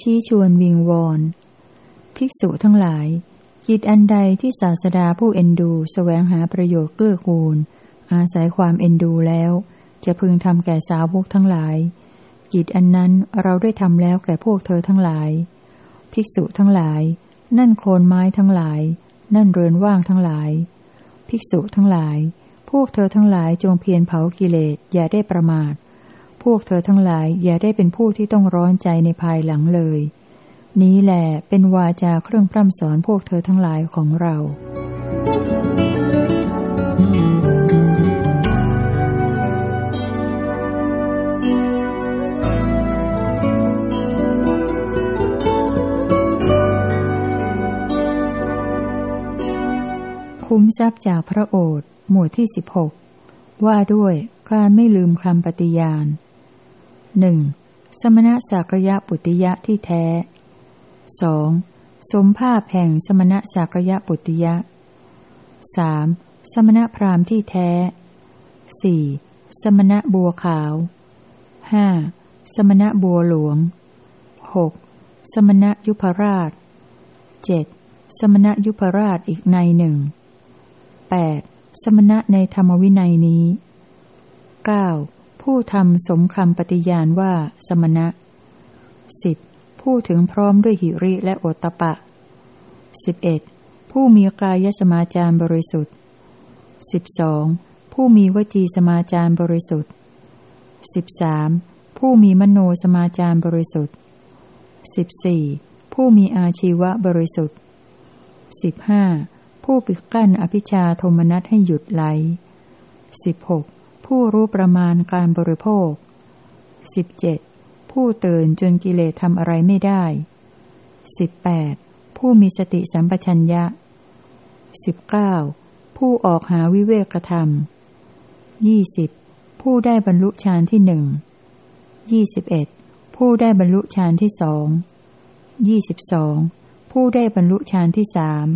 ชี้ชวนวิงวอนภิกษุทั้งหลาย กิจอันใดที่ศาสดาผู้เอ็นดูสแสวงหาประโยชน์เกื้อกูล อาศัยความเอ็นดูแล้ว จะพึงทำแก่สาวกทั้งหลาย กิจอันนั้นเราได้ทำแล้วแก่พวกเธอทั้งหลาย ภิกษุทั้งหลาย นั่นโคนไม้ทั้งหลาย นั่นเรือนว่างทั้งหลาย ภิกษุทั้งหลาย พวกเธอทั้งหลายจงเพียรเผากิเลสอย่าได้ประมาท พวกเธอทั้งหลายอย่าได้เป็นผู้ที่ต้องร้อนใจในภายหลังเลย นี้แหละเป็นวาจาเครื่องพร่ำสอนพวกเธอทั้งหลายของเราคุ้มทรัพย์จากพระโอษฐ์หมวดที่สิบหกว่าด้วยการไม่ลืมคำปฏิญาณ หนึ่งสมณะสักยะปุติยะที่แท้สองสมภาพแห่งสมณะสักยะปุติยะสามสมณะพราหมณ์ที่แท้สี่สมณะบัวขาวห้าสมณะบัวหลวงหกสมณะยุพราชเจ็ดสมณะยุพราชอีกในหนึ่งแปดสมณะในธรรมวินัยนี้เก้า ผู้ทำสมคำปฏิญาณว่าสมณะสิบผู้ถึงพร้อมด้วยหิริและโอตปะสิบเอ็ดผู้มีกายสมาจารบริสุทธิ์สิบสองผู้มีวจีสมาจารบริสุทธิ์สิบสามผู้มีมโนสมาจารบริสุทธิ์สิบสี่ผู้มีอาชีวะบริสุทธิ์สิบห้าผู้ปิดกั้นอภิชาโทมนัสให้หยุดไหลสิบหก ผู้รู้ประมาณการบริโภค 17. ผู้ตื่นจนกิเลสทำอะไรไม่ได้ 18. ผู้มีสติสัมปชัญญะ 19. ผู้ออกหาวิเวกธรรม 20. ผู้ได้บรรลุฌานที่หนึ่ง 21. ผู้ได้บรรลุฌานที่สอง 22. ผู้ได้บรรลุฌานที่สาม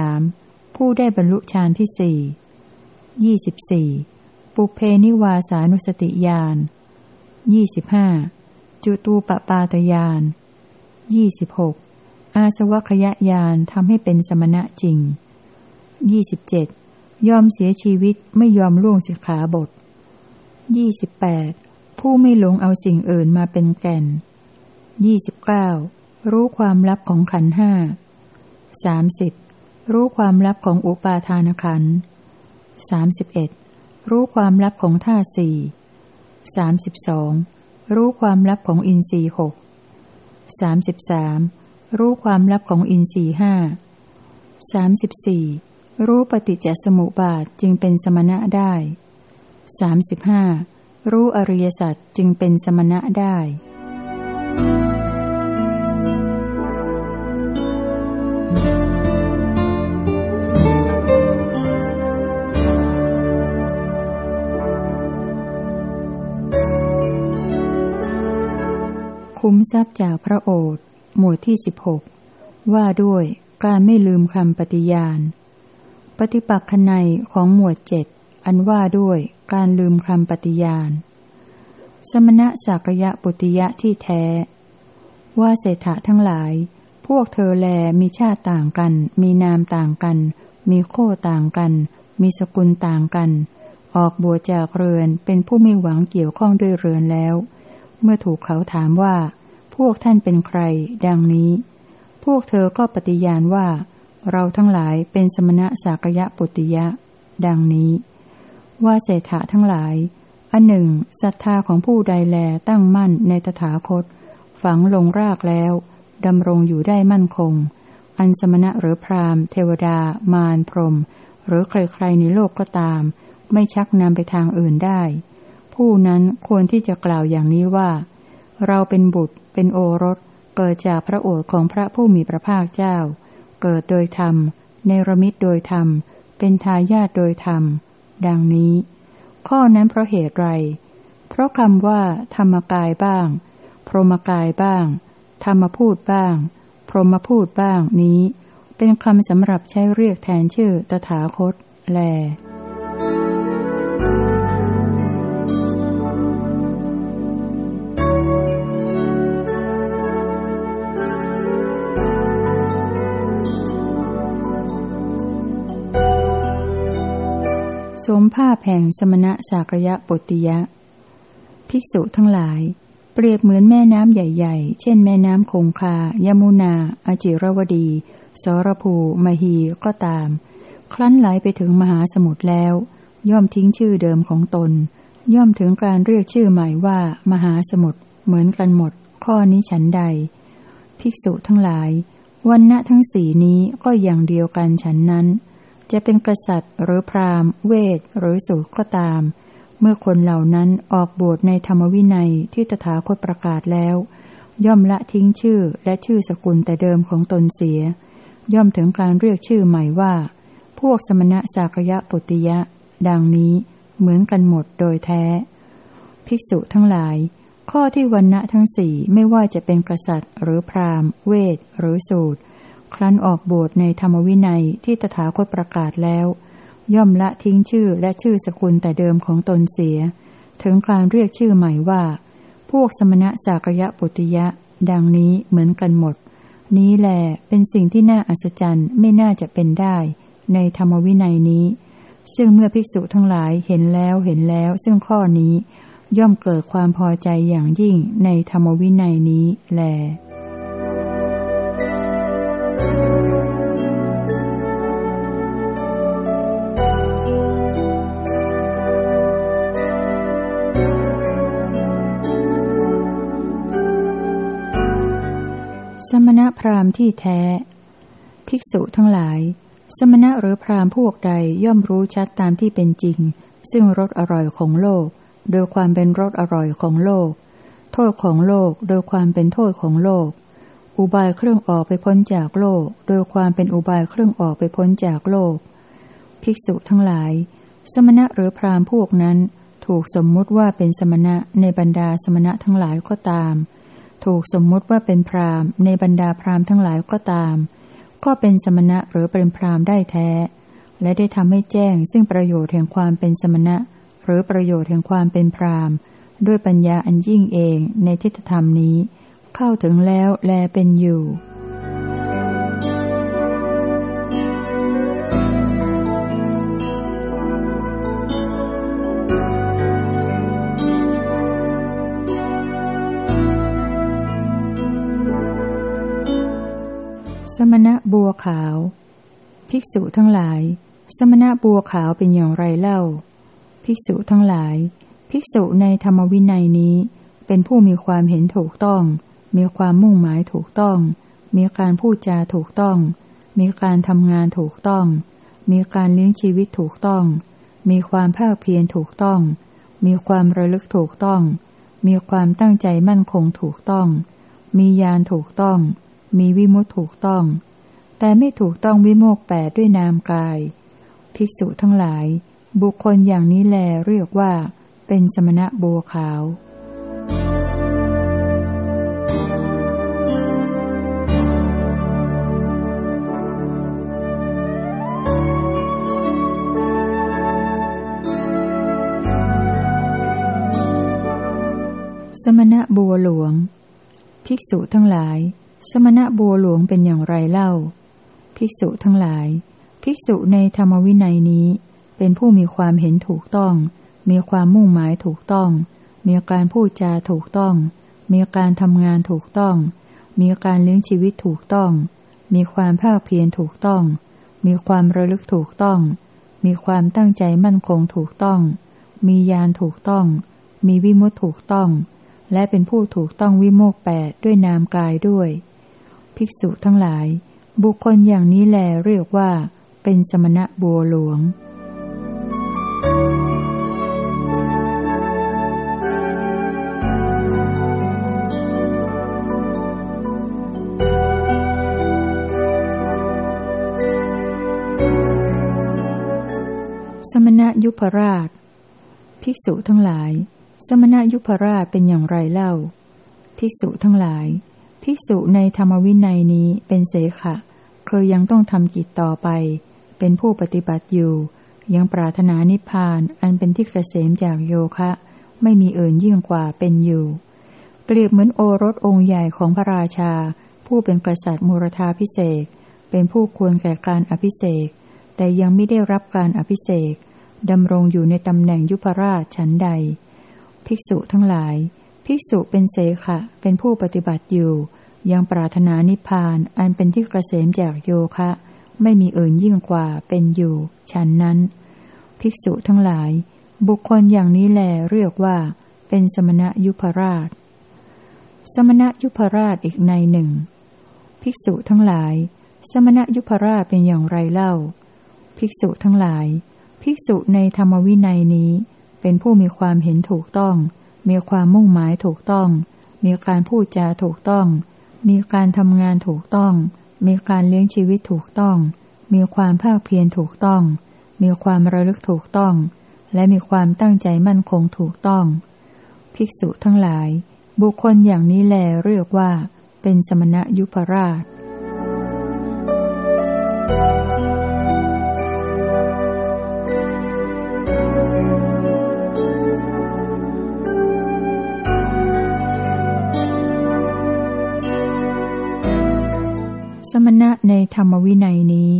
23. ผู้ได้บรรลุฌานที่สี่ ยี่สิบสี่ปุเพนิวาสานุสติญาณยี่สิบห้าจุตูปปาตญาณยี่สิบหกอาสวัคยญาณทำให้เป็นสมณะจริงยี่สิบเจ็ดยอมเสียชีวิตไม่ยอมล่วงสิกขาบทยี่สิบแปดผู้ไม่หลงเอาสิ่งอื่นมาเป็นแก่นยี่สิบเก้ารู้ความลับของขันห้าสามสิบรู้ความลับของอุปาทานขันธ์ สามสิบเอ็ดรู้ความลับของท่าสี่สามสิบสองรู้ความลับของอินทรีหกสามสิบสามรู้ความลับของอินทรีห้าสามสิบสี่รู้ปฏิจจสมุปบาทจึงเป็นสมณะได้สามสิบห้ารู้อริยสัจจึงเป็นสมณะได้ คุ้มทรัพย์จากพระโอษฐ์หมวดที่สิบหกว่าด้วยการไม่ลืมคำปฏิญาณ ปฏิปักษ์ในของหมวดเจ็ดอันว่าด้วยการลืมคำปฏิญาณ สมณะสักยะปุติยะที่แท้ ว่าเศรษฐะทั้งหลาย พวกเธอแลมีชาติต่างกัน มีนามต่างกัน มีโค้ต่างกัน มีสกุลต่างกัน ออกบวชจากเรือนเป็นผู้ไม่หวังเกี่ยวข้องด้วยเรือนแล้ว เมื่อถูกเขาถามว่า พวกท่านเป็นใคร ดังนี้ พวกเธอก็ปฏิญาณว่า เราทั้งหลายเป็นสมณะสากยะปุติยะ ดังนี้ ว่าเศรษฐะทั้งหลาย อันหนึ่งศรัทธาของผู้ใดแลตั้งมั่นในตถาคต ฝังลงรากแล้วดำรงอยู่ได้มั่นคง อันสมณะหรือพราหมณ์ เทวดา มารพรม หรือใครๆในโลกก็ตาม ไม่ชักนำไปทางอื่นได้ ผู้นั้นควรที่จะกล่าวอย่างนี้ว่า เราเป็นบุตร เป็นโอรส เกิดจากพระโอษฐ์ของพระผู้มีพระภาคเจ้า เกิดโดยธรรมในรมิตโดยธรรม เป็นทายาทโดยธรรม ดังนี้ ข้อนั้นเพราะเหตุไร เพราะคำว่า ธรรมกายบ้าง พรหมกายบ้าง ธรรมพูดบ้าง พรหมพูดบ้างนี้ เป็นคำสำหรับใช้เรียกแทนชื่อตถาคต แล สมภาพแห่งสมณะสากยะปุติยะ ภิกษุทั้งหลาย เปรียบเหมือนแม่น้ำใหญ่ ๆ เช่นแม่น้ำคงคา ยมุนาอาจิรวดี สรภู มหีก็ตาม ครั้นไหลไปถึงมหาสมุทรแล้ว ย่อมทิ้งชื่อเดิมของตน ย่อมถึงการเรียกชื่อใหม่ว่า มหาสมุทรเหมือนกันหมด ข้อนี้ฉันใด ภิกษุทั้งหลายวันณะทั้งสี่นี้ก็อย่างเดียวกันฉันนั้น จะเป็นกษัตริย์หรือพราหมณ์ เวทหรือสูตรก็ตาม เมื่อคนเหล่านั้นออกบวชในธรรมวินัยที่ตถาคตประกาศแล้ว ย่อมละทิ้งชื่อและชื่อสกุลแต่เดิมของตนเสีย ย่อมถึงการเรียกชื่อใหม่ว่า พวกสมณะสากยะปุติยะ ดังนี้เหมือนกันหมดโดยแท้ ภิกษุทั้งหลาย ข้อที่วันณะทั้งสี่ไม่ว่าจะเป็นกษัตริย์ หรือพราหมณ์ เวทหรือสูตร ครั้นออกบวชในธรรมวินัยที่ตถาคตประกาศแล้ว ย่อมละทิ้งชื่อและชื่อสกุลแต่เดิมของตนเสีย ถึงการเรียกชื่อใหม่ว่า พวกสมณะสากยะปุติยะ ดังนี้เหมือนกันหมด นี้แหลเป็นสิ่งที่น่าอัศจรรย์ไม่น่าจะเป็นได้ ในธรรมวินัยนี้ ซึ่งเมื่อภิกษุทั้งหลายเห็นแล้วเห็นแล้ว ซึ่งข้อนี้ย่อมเกิดความพอใจอย่างยิ่งในธรรมวินัยนี้แหล สมณพราหมณ์ที่แท้ ภิกษุทั้งหลาย สมณะหรือพราหมณ์พวกใดย่อมรู้ชัดตามที่เป็นจริง ซึ่งรสอร่อยของโลก โดยความเป็นรสอร่อยของโลก โทษของโลกโดยความเป็นโทษของโลก อุบายเครื่องออกไปพ้นจากโลก โดยความเป็นอุบายเครื่องออกไปพ้นจากโลก ภิกษุทั้งหลาย สมณะหรือพราหมณ์พวกนั้น ถูกสมมุติว่าเป็นสมณะในบรรดาสมณะทั้งหลายก็ตาม ถูกสมมุติว่าเป็นพราหมณ์ ในบรรดาพราหมณ์ทั้งหลายก็ตาม ก็เป็นสมณะหรือเป็นพราหมณ์ได้แท้ และได้ทำให้แจ้งซึ่งประโยชน์แห่งความเป็นสมณะ หรือประโยชน์แห่งความเป็นพราหมณ์ ด้วยปัญญาอันยิ่งเองในทิฏฐธรรมนี้ เข้าถึงแล้วแลเป็นอยู่ สมณะบัวขาว ภิกษุทั้งหลาย สมณะบัวขาวเป็นอย่างไรเล่า ภิกษุทั้งหลาย ภิกษุในธรรมวินัยนี้เป็นผู้มีความเห็นถูกต้อง มีความมุ่งหมายถูกต้อง มีการพูดจาถูกต้อง มีการทำงานถูกต้อง มีการเลี้ยงชีวิตถูกต้อง มีความภาคเพียรถูกต้อง มีความระลึกถูกต้อง มีความตั้งใจมั่นคงถูกต้อง มียานถูกต้อง มีวิมุตถูกต้อง แต่ไม่ถูกต้องวิโมกแปดด้วยนามกาย ภิกษุทั้งหลาย บุคคลอย่างนี้แลเรียกว่า เป็นสมณะบัวขาว สมณะบัวหลวง ภิกษุทั้งหลาย สมณะบัวหลวงเป็นอย่างไรเล่า ภิกษุทั้งหลาย ภิกษุในธรรมวินัยนี้ เป็นผู้มีความเห็นถูกต้อง มีความมุ่งหมายถูกต้อง มีการพูดจาถูกต้อง มีการทำงานถูกต้อง มีการเลี้ยงชีวิตถูกต้อง มีความภาคเพียรถูกต้อง มีความระลึกถูกต้อง มีความตั้งใจมั่นคงถูกต้อง มียานถูกต้อง มีวิมุตถูกต้อง และเป็นผู้ถูกต้องวิโมกแปดด้วยนามกายด้วย ภิกษุทั้งหลาย บุคคลอย่างนี้แลเรียกว่า เป็นสมณะบัวหลวงสมณะยุพราช ภิกษุทั้งหลาย สมณะยุพราชเป็นอย่างไรเล่า ภิกษุทั้งหลาย ภิกษุในธรรมวินัยนี้เป็นเสขะคือยังต้องทำจิตต่อไป เป็นผู้ปฏิบัติอยู่ ยังปรารถนานิพพานอันเป็นที่เกษมจากโยคะ ไม่มีเอื่นยิ่งกว่าเป็นอยู่ เปรียบเหมือนโอรสองค์ใหญ่ของพระราชา ผู้เป็นกษัตริย์มูรธาพิเศษ เป็นผู้ควรแก่การอภิเศกแต่ยังไม่ได้รับการอภิเศกดำรงอยู่ในตำแหน่งยุพราชฉันใด ภิกษุทั้งหลาย ภิกษุเป็นเสขะ เป็นผู้ปฏิบัติอยู่ ยังปรารถนานิพพาน อันเป็นที่กระเสมจากโยคะ ไม่มีอื่นยิ่งกว่าเป็นอยู่ ฉันนั้น ภิกษุทั้งหลาย บุคคลอย่างนี้แลเรียกว่า เป็นสมณะยุพราช สมณะยุพราชอีกในหนึ่ง ภิกษุทั้งหลาย สมณะยุพราชเป็นอย่างไรเล่า ภิกษุทั้งหลาย ภิกษุในธรรมวินัยนี้ เป็นผู้มีความเห็นถูกต้อง มีความมุ่งหมายถูกต้อง มีการพูดจาถูกต้อง มีการทำงานถูกต้อง มีการเลี้ยงชีวิตถูกต้อง มีความภาคเพียรถูกต้อง มีความระลึกถูกต้อง และมีความตั้งใจมั่นคงถูกต้อง ภิกษุทั้งหลาย บุคคลอย่างนี้แลเรียกว่า เป็นสมณะยุพราช มณะในธรรมวินัยนี้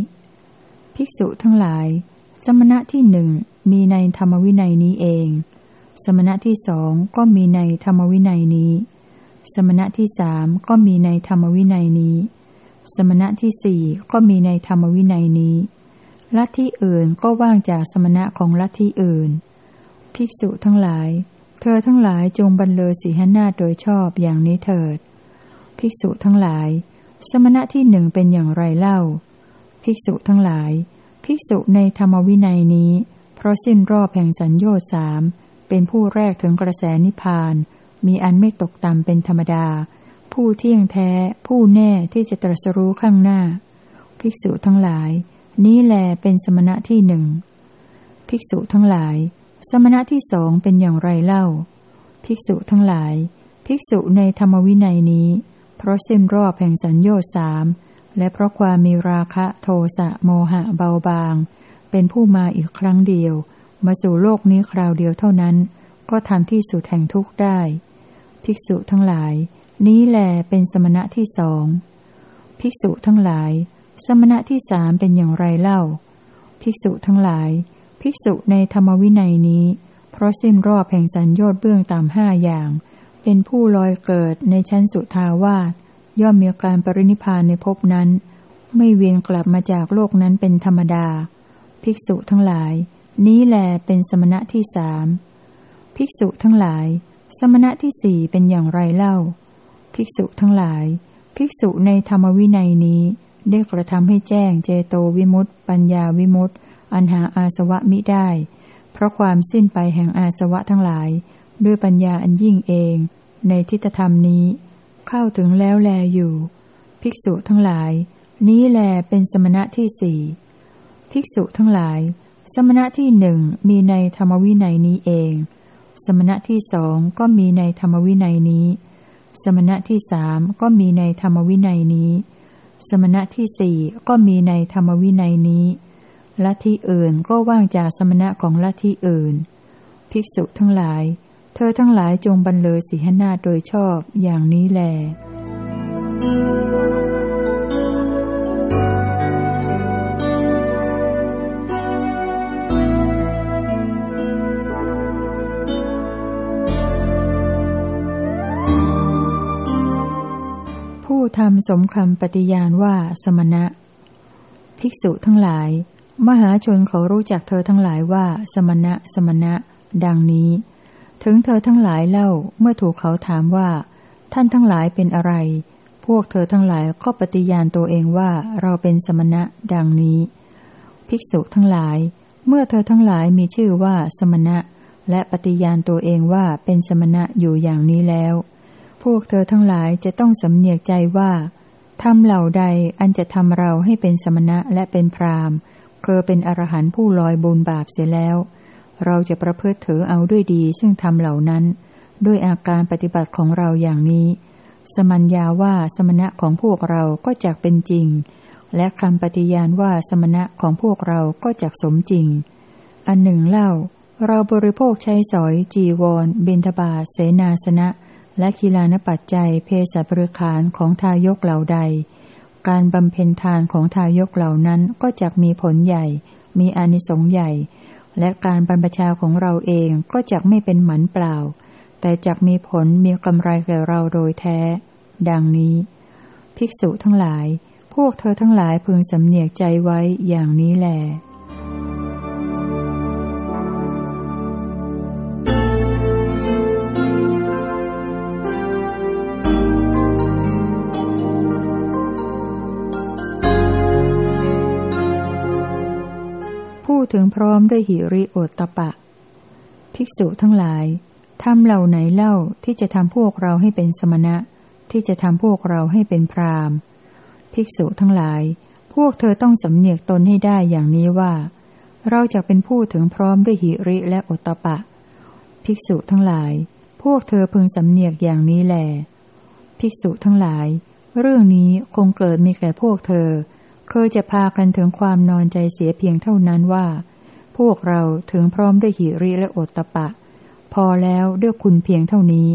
ภิกษุทั้งหลาย สมณะที่หนึ่งมีในธรรมวินัยนี้เอง สมณะที่สองก็มีในธรรมวินัยนี้ สมณะที่สามก็มีในธรรมวินัยนี้ สมณะที่สี่ก็มีในธรรมวินัยนี้ ลัทธิอื่นก็ว่างจากสมณะของลัทธิอื่น ภิกษุทั้งหลาย เธอทั้งหลายจงบรรเลอสีหนาโดยชอบอย่างนี้เถิด ภิกษุทั้งหลาย สมณะที่หนึ่งเป็นอย่างไรเล่า ภิกษุทั้งหลาย ภิกษุในธรรมวินัยนี้ เพราะสิ้นรอบแห่งสัญญาสาม เป็นผู้แรกถึงกระแสนิพพาน มีอันไม่ตกต่ำเป็นธรรมดา ผู้เที่ยงแท้ ผู้แน่ที่จะตรัสรู้ข้างหน้า ภิกษุทั้งหลาย นี้แลเป็นสมณะที่หนึ่ง ภิกษุทั้งหลาย สมณะที่สองเป็นอย่างไรเล่า ภิกษุทั้งหลาย ภิกษุในธรรมวินัยนี้ เพราะสิ้นรอบแห่งสัญญาสาม และเพราะความมีราคะโทสะโมหะเบาบาง เป็นผู้มาอีกครั้งเดียว มาสู่โลกนี้คราวเดียวเท่านั้น ก็ทำที่สุดแห่งทุกข์ได้ ภิกษุทั้งหลาย นี้แหลเป็นสมณะที่สอง ภิกษุทั้งหลาย สมณะที่สามเป็นอย่างไรเล่า ภิกษุทั้งหลาย ภิกษุในธรรมวินัยนี้ เพราะสิ้นรอบแห่งสัญญาเบื้องตามห้าอย่าง เป็นผู้ลอยเกิดในชั้นสุทาวาสย่อมมีการปรินิพานในภพนั้น ไม่เวียนกลับมาจากโลกนั้นเป็นธรรมดา ภิกษุทั้งหลาย นี้แลเป็นสมณะที่สามภิกษุทั้งหลาย สมณะที่สี่เป็นอย่างไรเล่า ภิกษุทั้งหลาย ภิกษุในธรรมวินัยนี้ ได้กระทำให้แจ้งเจโตวิมุตต์ปัญญาวิมุตต์อันหาอาสวะมิได้ เพราะความสิ้นไปแห่งอาสวะทั้งหลาย ด้วยปัญญาอันยิ่งเอง ในทิฏฐธรรมนี้ เข้าถึงแล้วแลอยู่ ภิกษุทั้งหลาย นี้แลเป็นสมณะที่สี่ภิกษุทั้งหลาย สมณะที่หนึ่งมีในธรรมวินัยนี้เอง สมณะที่สองก็มีในธรรมวินัยนี้ สมณะที่สามก็มีในธรรมวินัยนี้ สมณะที่สี่ก็มีในธรรมวินัยนี้ละที่อื่นก็ว่างจากสมณะของละที่อื่น ภิกษุทั้งหลาย เธอทั้งหลายจงบรรเลยสีหนาโดยชอบอย่างนี้แล ผู้ทำสมคำปฏิญาณว่าสมณะ ภิกษุทั้งหลาย มหาชนเขารู้จักเธอทั้งหลายว่า สมณะ สมณะ ดังนี้ ถึงเธอทั้งหลายเล่าเมื่อถูกเขาถามว่า ท่านทั้งหลายเป็นอะไร พวกเธอทั้งหลายก็ปฏิญาณตัวเองว่าเราเป็นสมณะดังนี้ ภิกษุทั้งหลาย เมื่อเธอทั้งหลายมีชื่อว่าสมณะ และปฏิญาณตัวเองว่าเป็นสมณะอยู่อย่างนี้แล้ว พวกเธอทั้งหลายจะต้องสำเนียกใจว่าทำเหล่าใดอันจะทำเราให้เป็นสมณะและเป็นพรามเคอเป็นอรหันต์ผู้ลอยบุญบาปเสียแล้ว เราจะประพฤติถือเอาด้วยดีซึ่งทำเหล่านั้น ด้วยอาการปฏิบัติของเราอย่างนี้ สมัญญาว่าสมณะของพวกเราก็จักเป็นจริง และคำปฏิญาณว่าสมณะของพวกเราก็จักสมจริง อันหนึ่งเล่า เราบริโภคใช้สอย จีวรเบญทบาเสนาสนะ และคีลานปัจจัยเพศบริขารของทายกเหล่าใด การบำเพ็ญทานของทายกเหล่านั้นก็จักมีผลใหญ่ มีอานิสงส์ใหญ่ และการบรรพชาของเราเองก็จะไม่เป็นหมันเปล่า แต่จะมีผลมีกำไรแก่เราโดยแท้ ดังนี้ ภิกษุทั้งหลาย พวกเธอทั้งหลายพึงสำเนียกใจไว้อย่างนี้แหละ ถึงพร้อมด้วยหิริโอตตปะ ภิกษุทั้งหลายทำเหล่าไหนเล่าที่จะทำพวกเราให้เป็นสมณะ ที่จะทำพวกเราให้เป็นพรามภิกษุทั้งหลาย พวกเธอต้องสำเนียกตนให้ได้อย่างนี้ว่า เราจะเป็นผู้ถึงพร้อมด้วยหิริและโอตตปะ ภิกษุทั้งหลาย พวกเธอพึงสำเนียกอย่างนี้แลภิกษุทั้งหลาย เรื่องนี้คงเกิดมีแก่พวกเธอ คยจะพากันถึงความนอนใจเสียเพียงเท่านั้นว่า พวกเราถึงพร้อมด้วยหิริและโอตตะปะ พอแล้วด้วยคุณเพียงเท่านี้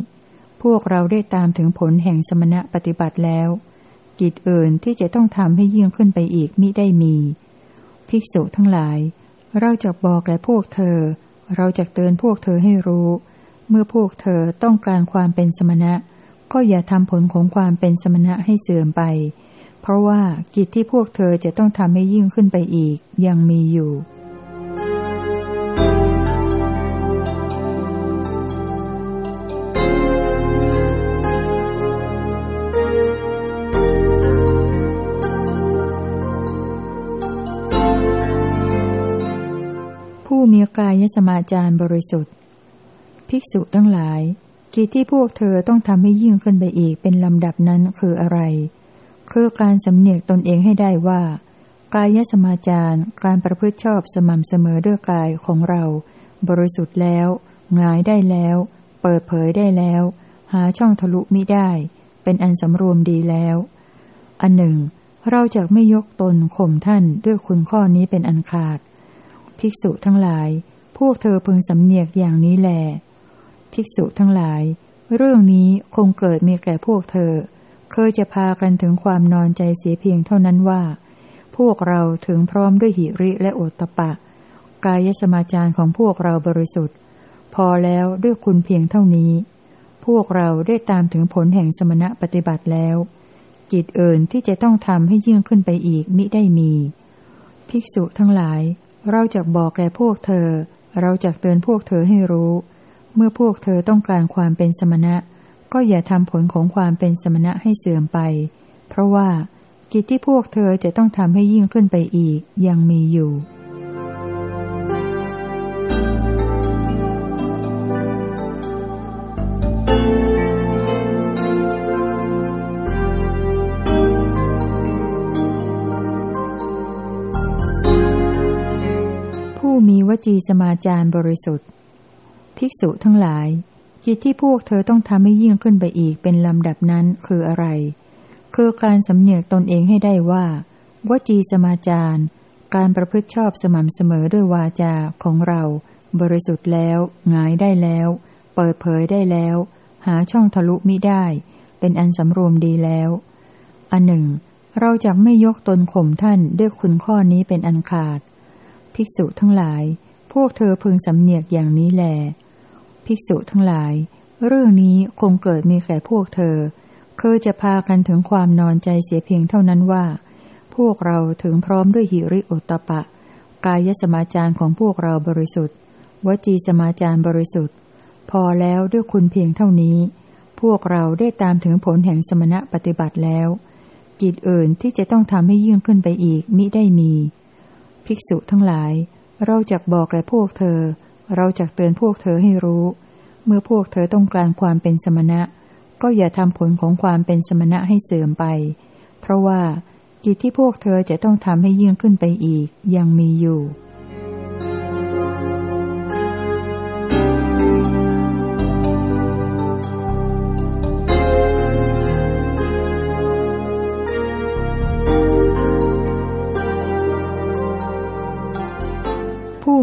พวกเราได้ตามถึงผลแห่งสมณะปฏิบัติแล้ว กิจอื่นที่จะต้องทำให้ยิ่งขึ้นไปอีกมิได้มี ภิกษุทั้งหลาย เราจะบอกแก่พวกเธอ เราจะเตือนพวกเธอให้รู้ เมื่อพวกเธอต้องการความเป็นสมณะ ก็อย่าทำผลของความเป็นสมณะให้เสื่อมไป เพราะว่ากิจที่พวกเธอจะต้องทำให้ยิ่งขึ้นไปอีก ยังมีอยู่ ผู้มีกายสมาจารบริสุทธิ์ ภิกษุทั้งหลาย กิจที่พวกเธอต้องทำให้ยิ่งขึ้นไปอีกเป็นลำดับนั้นคืออะไร คือการสำเนียกตนเองให้ได้ว่า กายสมาจารการประพฤติชอบสม่ำเสมอด้วยกายของเรา บริสุทธิ์แล้วงายได้แล้ว เปิดเผยได้แล้ว หาช่องทะลุมิได้ เป็นอันสำรวมดีแล้ว อันหนึ่ง เราจะไม่ยกตนข่มท่านด้วยคุณข้อนี้เป็นอันขาด ภิกษุทั้งหลาย พวกเธอพึงสำเนียกอย่างนี้แล ภิกษุทั้งหลาย เรื่องนี้คงเกิดมีแก่พวกเธอ เคยจะพากันถึงความนอนใจเสียเพียงเท่านั้นว่า พวกเราถึงพร้อมด้วยหิริและโอตปะ กายสมาจารของพวกเราบริสุทธิ์ พอแล้วด้วยคุณเพียงเท่านี้ พวกเราได้ตามถึงผลแห่งสมณะปฏิบัติแล้ว กิจเอื่นที่จะต้องทำให้ยิ่งขึ้นไปอีกมิได้มี ภิกษุทั้งหลาย เราจะบอกแก่พวกเธอ เราจะเตือนพวกเธอให้รู้ เมื่อพวกเธอต้องการความเป็นสมณะ ก็อย่าทำผลของความเป็นสมณะให้เสื่อมไป เพราะว่ากิจที่พวกเธอจะต้องทำให้ยิ่งขึ้นไปอีกยังมีอยู่ผู้มีวจีสมาจารบริสุทธิ์ ภิกษุทั้งหลาย กิจที่พวกเธอต้องทำให้ยิ่งขึ้นไปอีกเป็นลำดับนั้นคืออะไร คือการสำเนียกตนเองให้ได้ว่า วจีสมาจารการประพฤติชอบสม่ำเสมอด้วยวาจาของเรา บริสุทธิ์แล้วงายได้แล้ว เปิดเผยได้แล้ว หาช่องทะลุมิได้ เป็นอันสำรวมดีแล้ว อันหนึ่ง เราจะไม่ยกตนข่มท่านด้วยคุณข้อนี้เป็นอันขาด ภิกษุทั้งหลาย พวกเธอพึงสำเนียกอย่างนี้แหละ ภิกษุทั้งหลาย เรื่องนี้คงเกิดมีแก่พวกเธอเคยจะพากันถึงความนอนใจเสียเพียงเท่านั้นว่า พวกเราถึงพร้อมด้วยหิริโอตปะ กายสมาจารของพวกเราบริสุทธิ์ วจีสมาจารบริสุทธิ์ พอแล้วด้วยคุณเพียงเท่านี้ พวกเราได้ตามถึงผลแห่งสมณะปฏิบัติแล้ว กิจอื่นที่จะต้องทำให้ยิ่งขึ้นไปอีกมิได้มี ภิกษุทั้งหลาย เราจะบอกแก่พวกเธอ เราจะเตือนพวกเธอให้รู้ เมื่อพวกเธอต้องการความเป็นสมณะ ก็อย่าทำผลของความเป็นสมณะให้เสื่อมไป เพราะว่ากิจที่พวกเธอจะต้องทำให้ยิ่งขึ้นไปอีกยังมีอยู่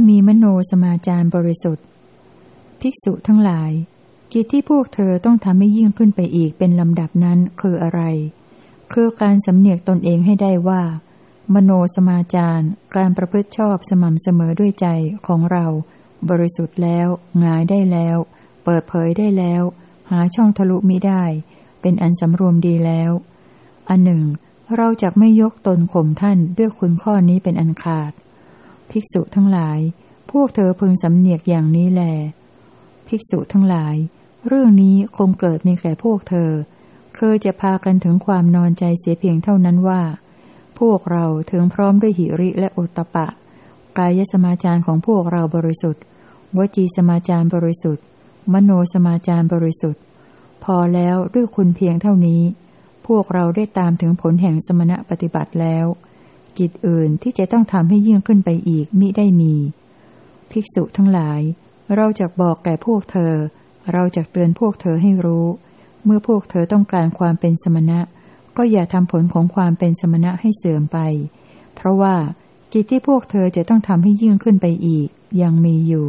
มีมโนสมาจารบริสุทธิ์ ภิกษุทั้งหลาย กิจที่พวกเธอต้องทำให้ยิ่งขึ้นไปอีกเป็นลำดับนั้นคืออะไร คือการสำเนียกตนเองให้ได้ว่า มโนสมาจารการประพฤติชอบสม่ำเสมอด้วยใจของเรา บริสุทธิ์แล้วงายได้แล้ว เปิดเผยได้แล้ว หาช่องทะลุมิได้ เป็นอันสำรวมดีแล้ว อันหนึ่ง เราจะไม่ยกตนข่มท่านด้วยคุณข้อนี้เป็นอันขาดภิกษุทั้งหลาย พวกเธอพึงสำเนียกอย่างนี้แล ภิกษุทั้งหลาย เรื่องนี้คงเกิดมีแก่พวกเธอ เคยจะพากันถึงความนอนใจเสียเพียงเท่านั้นว่า พวกเราถึงพร้อมด้วยหิริและอุตปะ กายสมาจารของพวกเราบริสุทธิ์ วจีสมาจารบริสุทธิ์ มโนสมาจารบริสุทธิ์ พอแล้วด้วยคุณเพียงเท่านี้ พวกเราได้ตามถึงผลแห่งสมณะปฏิบัติแล้ว กิจอื่นที่จะต้องทำให้ยิ่งขึ้นไปอีกมิได้มี ภิกษุทั้งหลาย เราจะบอกแก่พวกเธอ เราจะเตือนพวกเธอให้รู้ เมื่อพวกเธอต้องการความเป็นสมณะ ก็อย่าทำผลของความเป็นสมณะให้เสื่อมไป เพราะว่ากิจที่พวกเธอจะต้องทำให้ยิ่งขึ้นไปอีกยังมีอยู่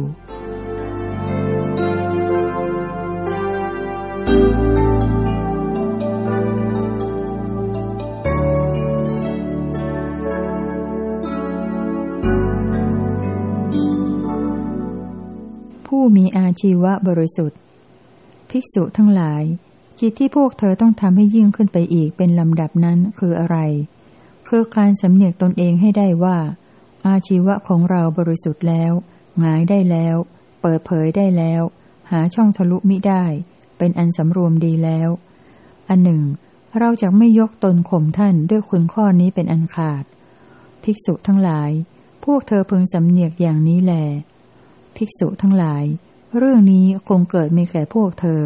ผู้มีอาชีวะบริสุทธิ์ ภิกษุทั้งหลาย กิจที่พวกเธอต้องทำให้ยิ่งขึ้นไปอีกเป็นลำดับนั้นคืออะไร คือการสำเนียกตนเองให้ได้ว่า อาชีวะของเราบริสุทธิ์แล้วหงายได้แล้ว เปิดเผยได้แล้ว หาช่องทะลุมิได้ เป็นอันสำรวมดีแล้ว อันหนึ่ง เราจะไม่ยกตนข่มท่านด้วยคุณข้อนี้เป็นอันขาด ภิกษุทั้งหลาย พวกเธอพึงสำเนียกอย่างนี้แล ภิกษุทั้งหลาย เรื่องนี้คงเกิดมีแก่พวกเธอ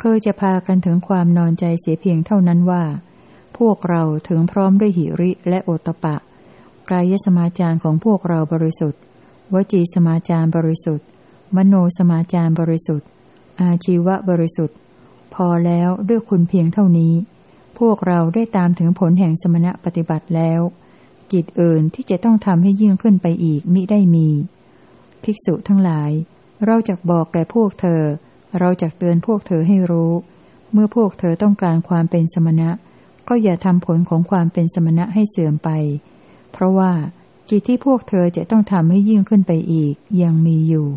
เคยจะพากันถึงความนอนใจเสียเพียงเท่านั้นว่า พวกเราถึงพร้อมด้วยหิริและโอตปะ กายสมาจารของพวกเราบริสุทธิ์ วจีสมาจารบริสุทธิ์ มโนสมาจารบริสุทธิ์ อาชีวะบริสุทธิ์ พอแล้วด้วยคุณเพียงเท่านี้ พวกเราได้ตามถึงผลแห่งสมณะปฏิบัติแล้วกิจอื่นที่จะต้องทำให้ยิ่งขึ้นไปอีกมิได้มี ภิกษุทั้งหลาย เราจะบอกแก่พวกเธอ เราจะเตือนพวกเธอให้รู้ เมื่อพวกเธอต้องการความเป็นสมณะ ก็อย่าทำผลของความเป็นสมณะให้เสื่อมไป เพราะว่ากิจที่พวกเธอจะต้องทำให้ยิ่งขึ้นไปอีกยังมีอยู่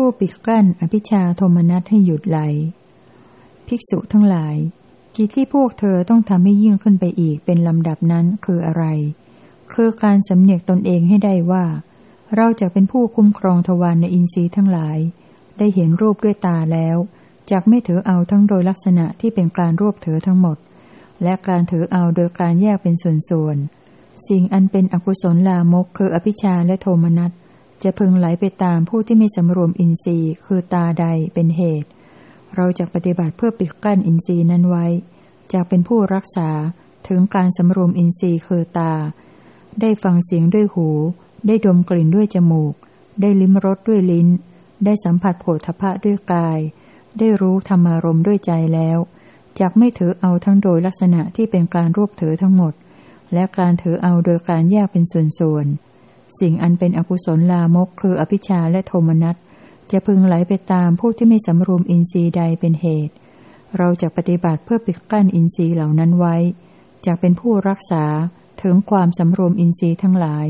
ผู้ปิดกั้นอภิชาโทมนัสให้หยุดไหล ภิกษุทั้งหลาย กิจที่พวกเธอต้องทำให้ยิ่งขึ้นไปอีกเป็นลำดับนั้นคืออะไร คือการสำเนียกตนเองให้ได้ว่า เราจะเป็นผู้คุ้มครองทวารในอินทรีย์ทั้งหลาย ได้เห็นรูปด้วยตาแล้วจากไม่ถือเอาทั้งโดยลักษณะที่เป็นการรวบถือทั้งหมด และการถือเอาโดยการแยกเป็นส่วนๆ สิ่งอันเป็นอกุศลลามกคืออภิชาและโทมนัส จะพึงไหลไปตามผู้ที่ไม่สำรวมอินทรีย์ คือตาใดเป็นเหตุ เราจะปฏิบัติเพื่อปิดกั้นอินทรีย์นั้นไว้จะเป็นผู้รักษาถึงการสำรวมอินทรีย์คือตา ได้ฟังเสียงด้วยหู ได้ดมกลิ่นด้วยจมูก ได้ลิ้มรสด้วยลิ้น ได้สัมผัสโผฏฐะด้วยกาย ได้รู้ธรรมารมด้วยใจแล้วจากไม่ถือเอาทั้งโดยลักษณะที่เป็นการรวบถือทั้งหมด และการถือเอาโดยการแยกเป็นส่วนๆ สิ่งอันเป็นอกุศลลามกคืออภิชาและโทมนัสจะพึงไหลไปตามผู้ที่ไม่สำรวมอินทรีย์ใดเป็นเหตุ เราจะปฏิบัติเพื่อปิดกั้นอินทรีย์เหล่านั้นไว้จะเป็นผู้รักษาถึงความสำรวมอินทรีย์ทั้งหลาย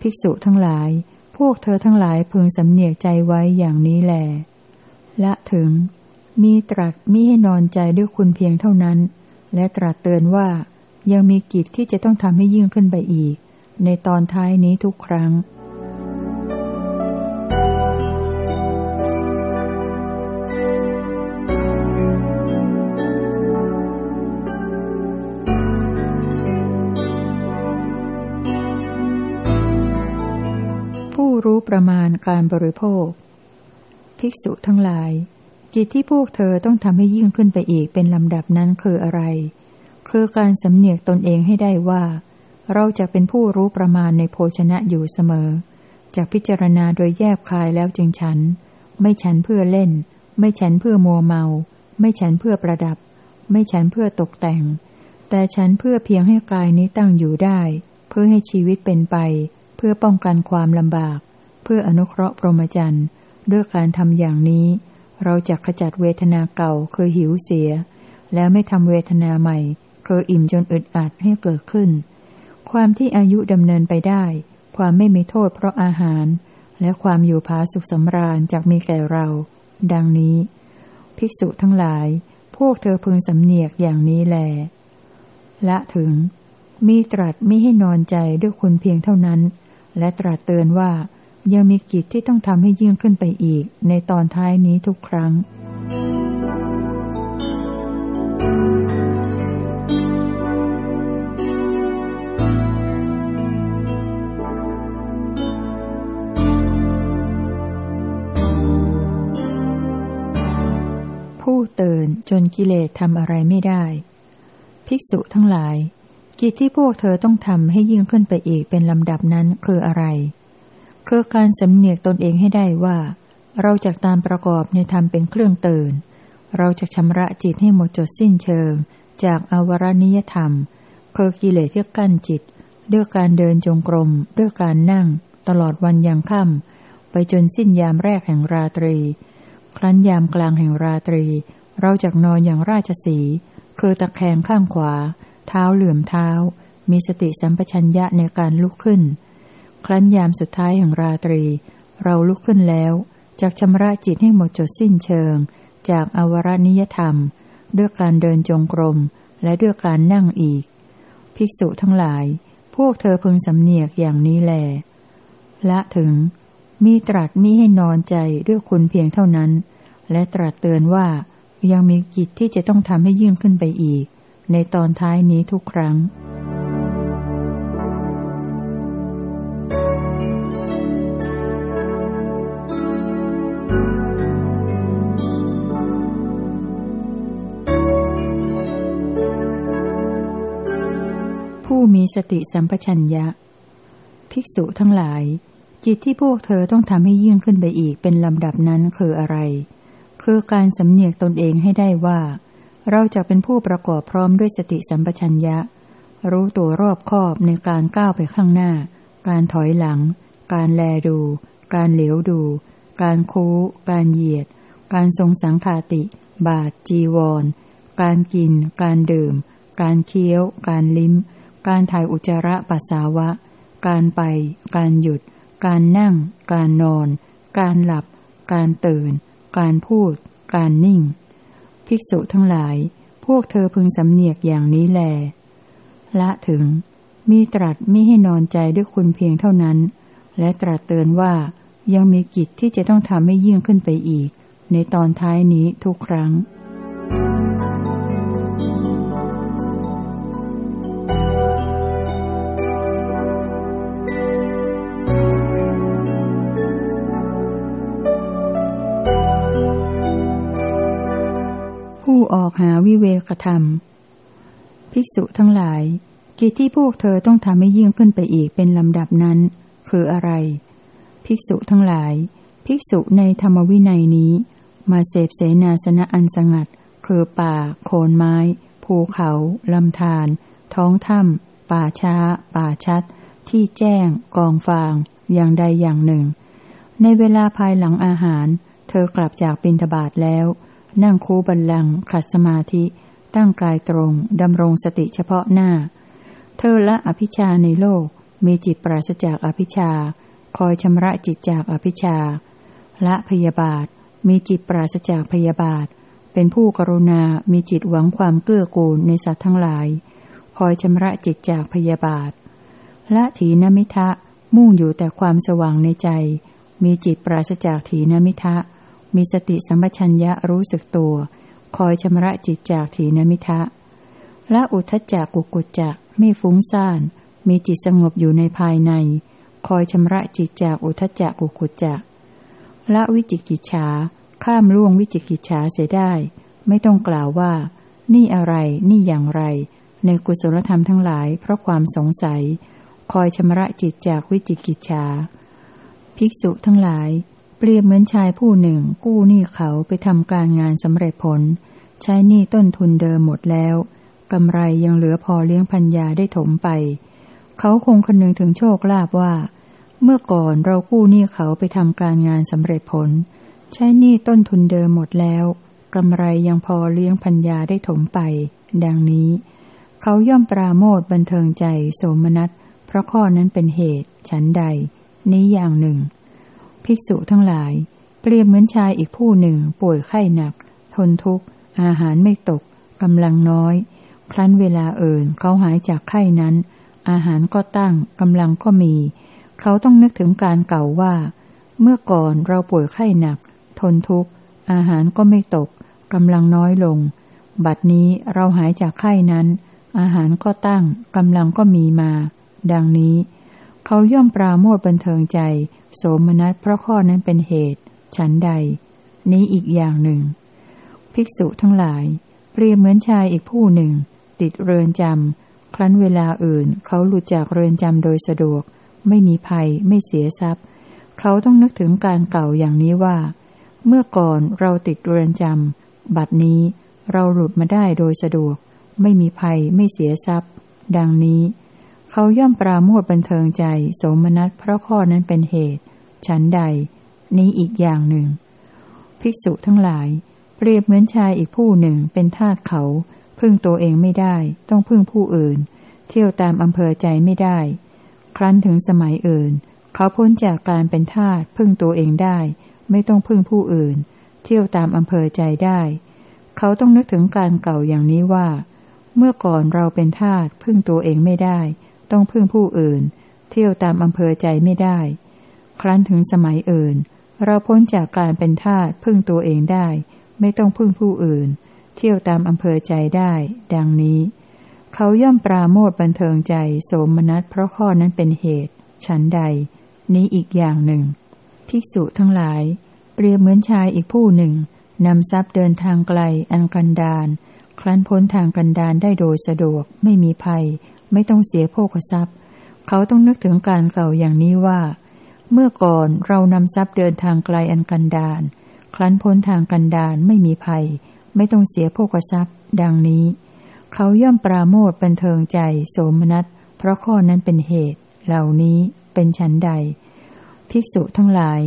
ภิกษุทั้งหลาย พวกเธอทั้งหลายพึงสำเนียกใจไว้อย่างนี้แหลและถึง มีตรัสมิให้นอนใจด้วยคุณเพียงเท่านั้น และตรัสเตือนว่ายังมีกิจที่จะต้องทำให้ยิ่งขึ้นไปอีก ในตอนท้ายนี้ทุกครั้ง ผู้รู้ประมาณการบริโภค ภิกษุทั้งหลาย กิจที่พวกเธอต้องทำให้ยิ่งขึ้นไปอีกเป็นลำดับนั้นคืออะไร คือการสำเนียกตนเองให้ได้ว่า เราจะเป็นผู้รู้ประมาณในโภชนะอยู่เสมอ จะพิจารณาโดยแยบคายแล้วจึงฉัน ไม่ฉันเพื่อเล่น ไม่ฉันเพื่อมัวเมา ไม่ฉันเพื่อประดับ ไม่ฉันเพื่อตกแต่งแต่แต่ฉันเพื่อเพียงให้กายนี้ตั้งอยู่ได้ เพื่อให้ชีวิตเป็นไป เพื่อป้องกันความลำบาก เพื่ออนุเคราะห์พรหมจรรย์ด้วยการทำอย่างนี้ เราจะขจัดเวทนาเก่าคือหิวเสีย แล้วไม่ทำเวทนาใหม่คืออิ่มจนอึดอัดให้เกิดขึ้น ความที่อายุดำเนินไปได้ ความไม่มีโทษเพราะอาหาร และความอยู่ผาสุขสำราญจากมีแก่เรา ดังนี้ ภิกษุทั้งหลาย พวกเธอพึงสำเนียกอย่างนี้แล ละถึง มีตรัสไม่ให้นอนใจด้วยคุณเพียงเท่านั้น และตรัสเตือนว่ายังมีกิจที่ต้องทำให้ยิ่งขึ้นไปอีกในตอนท้ายนี้ทุกครั้งผู้เตือนจนกิเลสทำอะไรไม่ได้ ภิกษุทั้งหลาย กิจที่พวกเธอต้องทำให้ยิ่งขึ้นไปอีกเป็นลำดับนั้นคืออะไรคือการสำเนียกตนเองให้ได้ว่า เราจะตามประกอบในธรรมเป็นเครื่องตื่น เราจะชำระจิตให้หมดจดสิ้นเชิง จากอวรณิยธรรมคือกิเลสที่กั้นจิตด้วยการเดินจงกรมด้วยการนั่ง ตลอดวันยังค่ำไปจนสิ้นยามแรกแห่งราตรี ครั้นยามกลางแห่งราตรี เราจะนอนอย่างราชสีคือตะแคงข้างขวา เท้าเหลื่อมเท้า มีสติสัมปชัญญะในการลุกขึ้น ครั้นยามสุดท้ายแห่งราตรี เราลุกขึ้นแล้วจากชำระจิตให้หมดจดสิ้นเชิง จากอวรนิยธรรม ด้วยการเดินจงกรม และด้วยการนั่งอีก ภิกษุทั้งหลาย พวกเธอพึงสำเนียกอย่างนี้แล ละถึง มีตรัสมิให้นอนใจด้วยคุณเพียงเท่านั้น และตรัสเตือนว่า ยังมีกิจที่จะต้องทำให้ยิ่งขึ้นไปอีก ในตอนท้ายนี้ทุกครั้งผู้มีสติสัมปชัญญะ ภิกษุทั้งหลายจิตที่พวกเธอต้องทำให้ยิ่งขึ้นไปอีกเป็นลำดับนั้นคืออะไร คือการสำเนียกตนเองให้ได้ว่า เราจะเป็นผู้ประกอบพร้อมด้วยสติสัมปชัญญะ รู้ตัวรอบคอบในการก้าวไปข้างหน้า การถอยหลัง การแลดู การเหลียวดู การคูการเหยียด การทรงสังขาติ บาท จีวร การกิน การดื่ม การเคี้ยว การลิ้ม การถ่ายอุจจาระปัสสาวะ การไป การหยุด การนั่ง การนอน การหลับ การตื่น การพูด การนิ่ง ภิกษุทั้งหลาย พวกเธอพึงสำเนียกอย่างนี้แล ละถึง มีตรัสไม่ให้นอนใจด้วยคุณเพียงเท่านั้น และตรัสเตือนว่ายังมีกิจที่จะต้องทำให้ยิ่งขึ้นไปอีก ในตอนท้ายนี้ทุกครั้ง ออกหาวิเวกธรรม ภิกษุทั้งหลาย กิจที่พวกเธอต้องทำให้ยิ่งขึ้นไปอีกเป็นลำดับนั้น คืออะไร ภิกษุทั้งหลาย ภิกษุในธรรมวินัยนี้ มาเสพเสนาสนะอันสงัด คือป่า โคนไม้ ภูเขาลำธารท้องถ้ำป่าช้า ป่าชัด ที่แจ้ง กองฟาง อย่างใดอย่างหนึ่ง ในเวลาภายหลังอาหาร เธอกลับจากปินทบาทแล้ว นั่งคูบันลัง ขัดสมาธิ ตั้งกายตรง ดำรงสติเฉพาะหน้า เธอละอภิชาในโลก มีจิตปราศจากอภิชา คอยชำระจิตจากอภิชา ละพยาบาท มีจิตปราศจากพยาบาท เป็นผู้กรุณา มีจิตหวังความเกื้อกูลในสัตว์ทั้งหลาย คอยชำระจิตจากพยาบาท ละถีนมิทะ มุ่งอยู่แต่ความสว่างในใจ มีจิตปราศจากถีนมิทะ มีสติสัมปชัญญะรู้สึกตัว คอยชำระจิตจากถีนมิทะและอุทจจกุกุจจะไม่ฟุ้งซ่าน มีจิตสงบอยู่ในภายใน คอยชำระจิตจากอุทจจกุกุจจะละวิจิกิจฉา ข้ามล่วงวิจิกิจฉาเสียได้ ไม่ต้องกล่าวว่า นี่อะไรนี่อย่างไร ในกุศลธรรมทั้งหลายเพราะความสงสัย คอยชำระจิตจากวิจิกิจฉาภิกษุทั้งหลาย เรียบเหมือนชายผู้หนึ่ง กู้หนี้เขาไปทำการงานสำเร็จผล ใช้หนี้ต้นทุนเดิมหมดแล้วกำไรยังเหลือพอเลี้ยงพัญญาได้ถมไป เขาคงคนึงถึงโชคลาภว่า เมื่อก่อนเรากู้หนี้เขาไปทำการงานสำเร็จผล ใช้หนี้ต้นทุนเดิมหมดแล้วกำไรยังพอเลี้ยงพัญญาได้ถมไป ดังนี้ เขาย่อมปราโมทบันเทิงใจโสมนัสเพราะข้อนั้นเป็นเหตุ ฉันใด นี้อย่างหนึ่ง ภิกษุทั้งหลาย เปรียบเหมือนชายอีกผู้หนึ่ง ป่วยไข้หนัก ทนทุกข์ อาหารไม่ตกกำลังน้อย ครั้นเวลาเอิญเขาหายจากไข้นั้น อาหารก็ตั้งกำลังก็มี เขาต้องนึกถึงการเก่าว่า เมื่อก่อนเราป่วยไข้หนัก ทนทุกข์ อาหารก็ไม่ตกกำลังน้อยลง บัดนี้เราหายจากไข้นั้น อาหารก็ตั้งกำลังก็มีมา ดังนี้ เขาย่อมปราโมทบันเทิงใจ โสมนัสเพราะข้อนั้นเป็นเหตุ ฉันใด นี้อีกอย่างหนึ่ง ภิกษุทั้งหลาย เปรียบเหมือนชายอีกผู้หนึ่ง ติดเรือนจำครั้นเวลาอื่น เขาหลุดจากเรือนจำโดยสะดวก ไม่มีภัย ไม่เสียทรัพย์ เขาต้องนึกถึงการเก่าอย่างนี้ว่า เมื่อก่อนเราติดเรือนจำบัดนี้เราหลุดมาได้โดยสะดวก ไม่มีภัย ไม่เสียทรัพย์ ดังนี้ เขาย่อมปราโมทบันเทิงใจ โสมนัสเพราะข้อนั้นเป็นเหตุ ฉันใด นี้อีกอย่างหนึ่ง ภิกษุทั้งหลาย เปรียบเหมือนชายอีกผู้หนึ่งเป็นทาสเขา พึ่งตัวเองไม่ได้ ต้องพึ่งผู้อื่น เที่ยวตามอำเภอใจไม่ได้ ครั้นถึงสมัยอื่น เขาพ้นจากการเป็นทาสพึ่งตัวเองได้ ไม่ต้องพึ่งผู้อื่น เที่ยวตามอำเภอใจได้ เขาต้องนึกถึงการเก่าอย่างนี้ว่า เมื่อก่อนเราเป็นทาสพึ่งตัวเองไม่ได้ ต้องพึ่งผู้อื่น เที่ยวตามอำเภอใจไม่ได้ ครั้นถึงสมัยอื่น เราพ้นจากการเป็นทาสพึ่งตัวเองได้ ไม่ต้องพึ่งผู้อื่น เที่ยวตามอำเภอใจได้ ดังนี้ เขาย่อมปราโมทบันเทิงใจโสมนัสเพราะข้อนั้นเป็นเหตุ ฉันใด นี้อีกอย่างหนึ่ง ภิกษุทั้งหลาย เปรียบเหมือนชายอีกผู้หนึ่งนำทรัพย์เดินทางไกลอันกันดานคลั้นพ้นทางกันดานได้โดยสะดวกไม่มีภัย ไม่ต้องเสียโภคทรัพย์ เขาต้องนึกถึงการเก่าอย่างนี้ว่า เมื่อก่อนเรานำทรัพย์เดินทางไกลอันกันดานคลั้นพ้นทางกันดานไม่มีภัย ไม่ต้องเสียโภคทรัพย์ ดังนี้ เขาย่อมปราโมทบันเทิงใจ โสมนัสเพราะข้อนั้นเป็นเหตุ เหล่านี้เป็นชั้นใด ภิกษุทั้งหลาย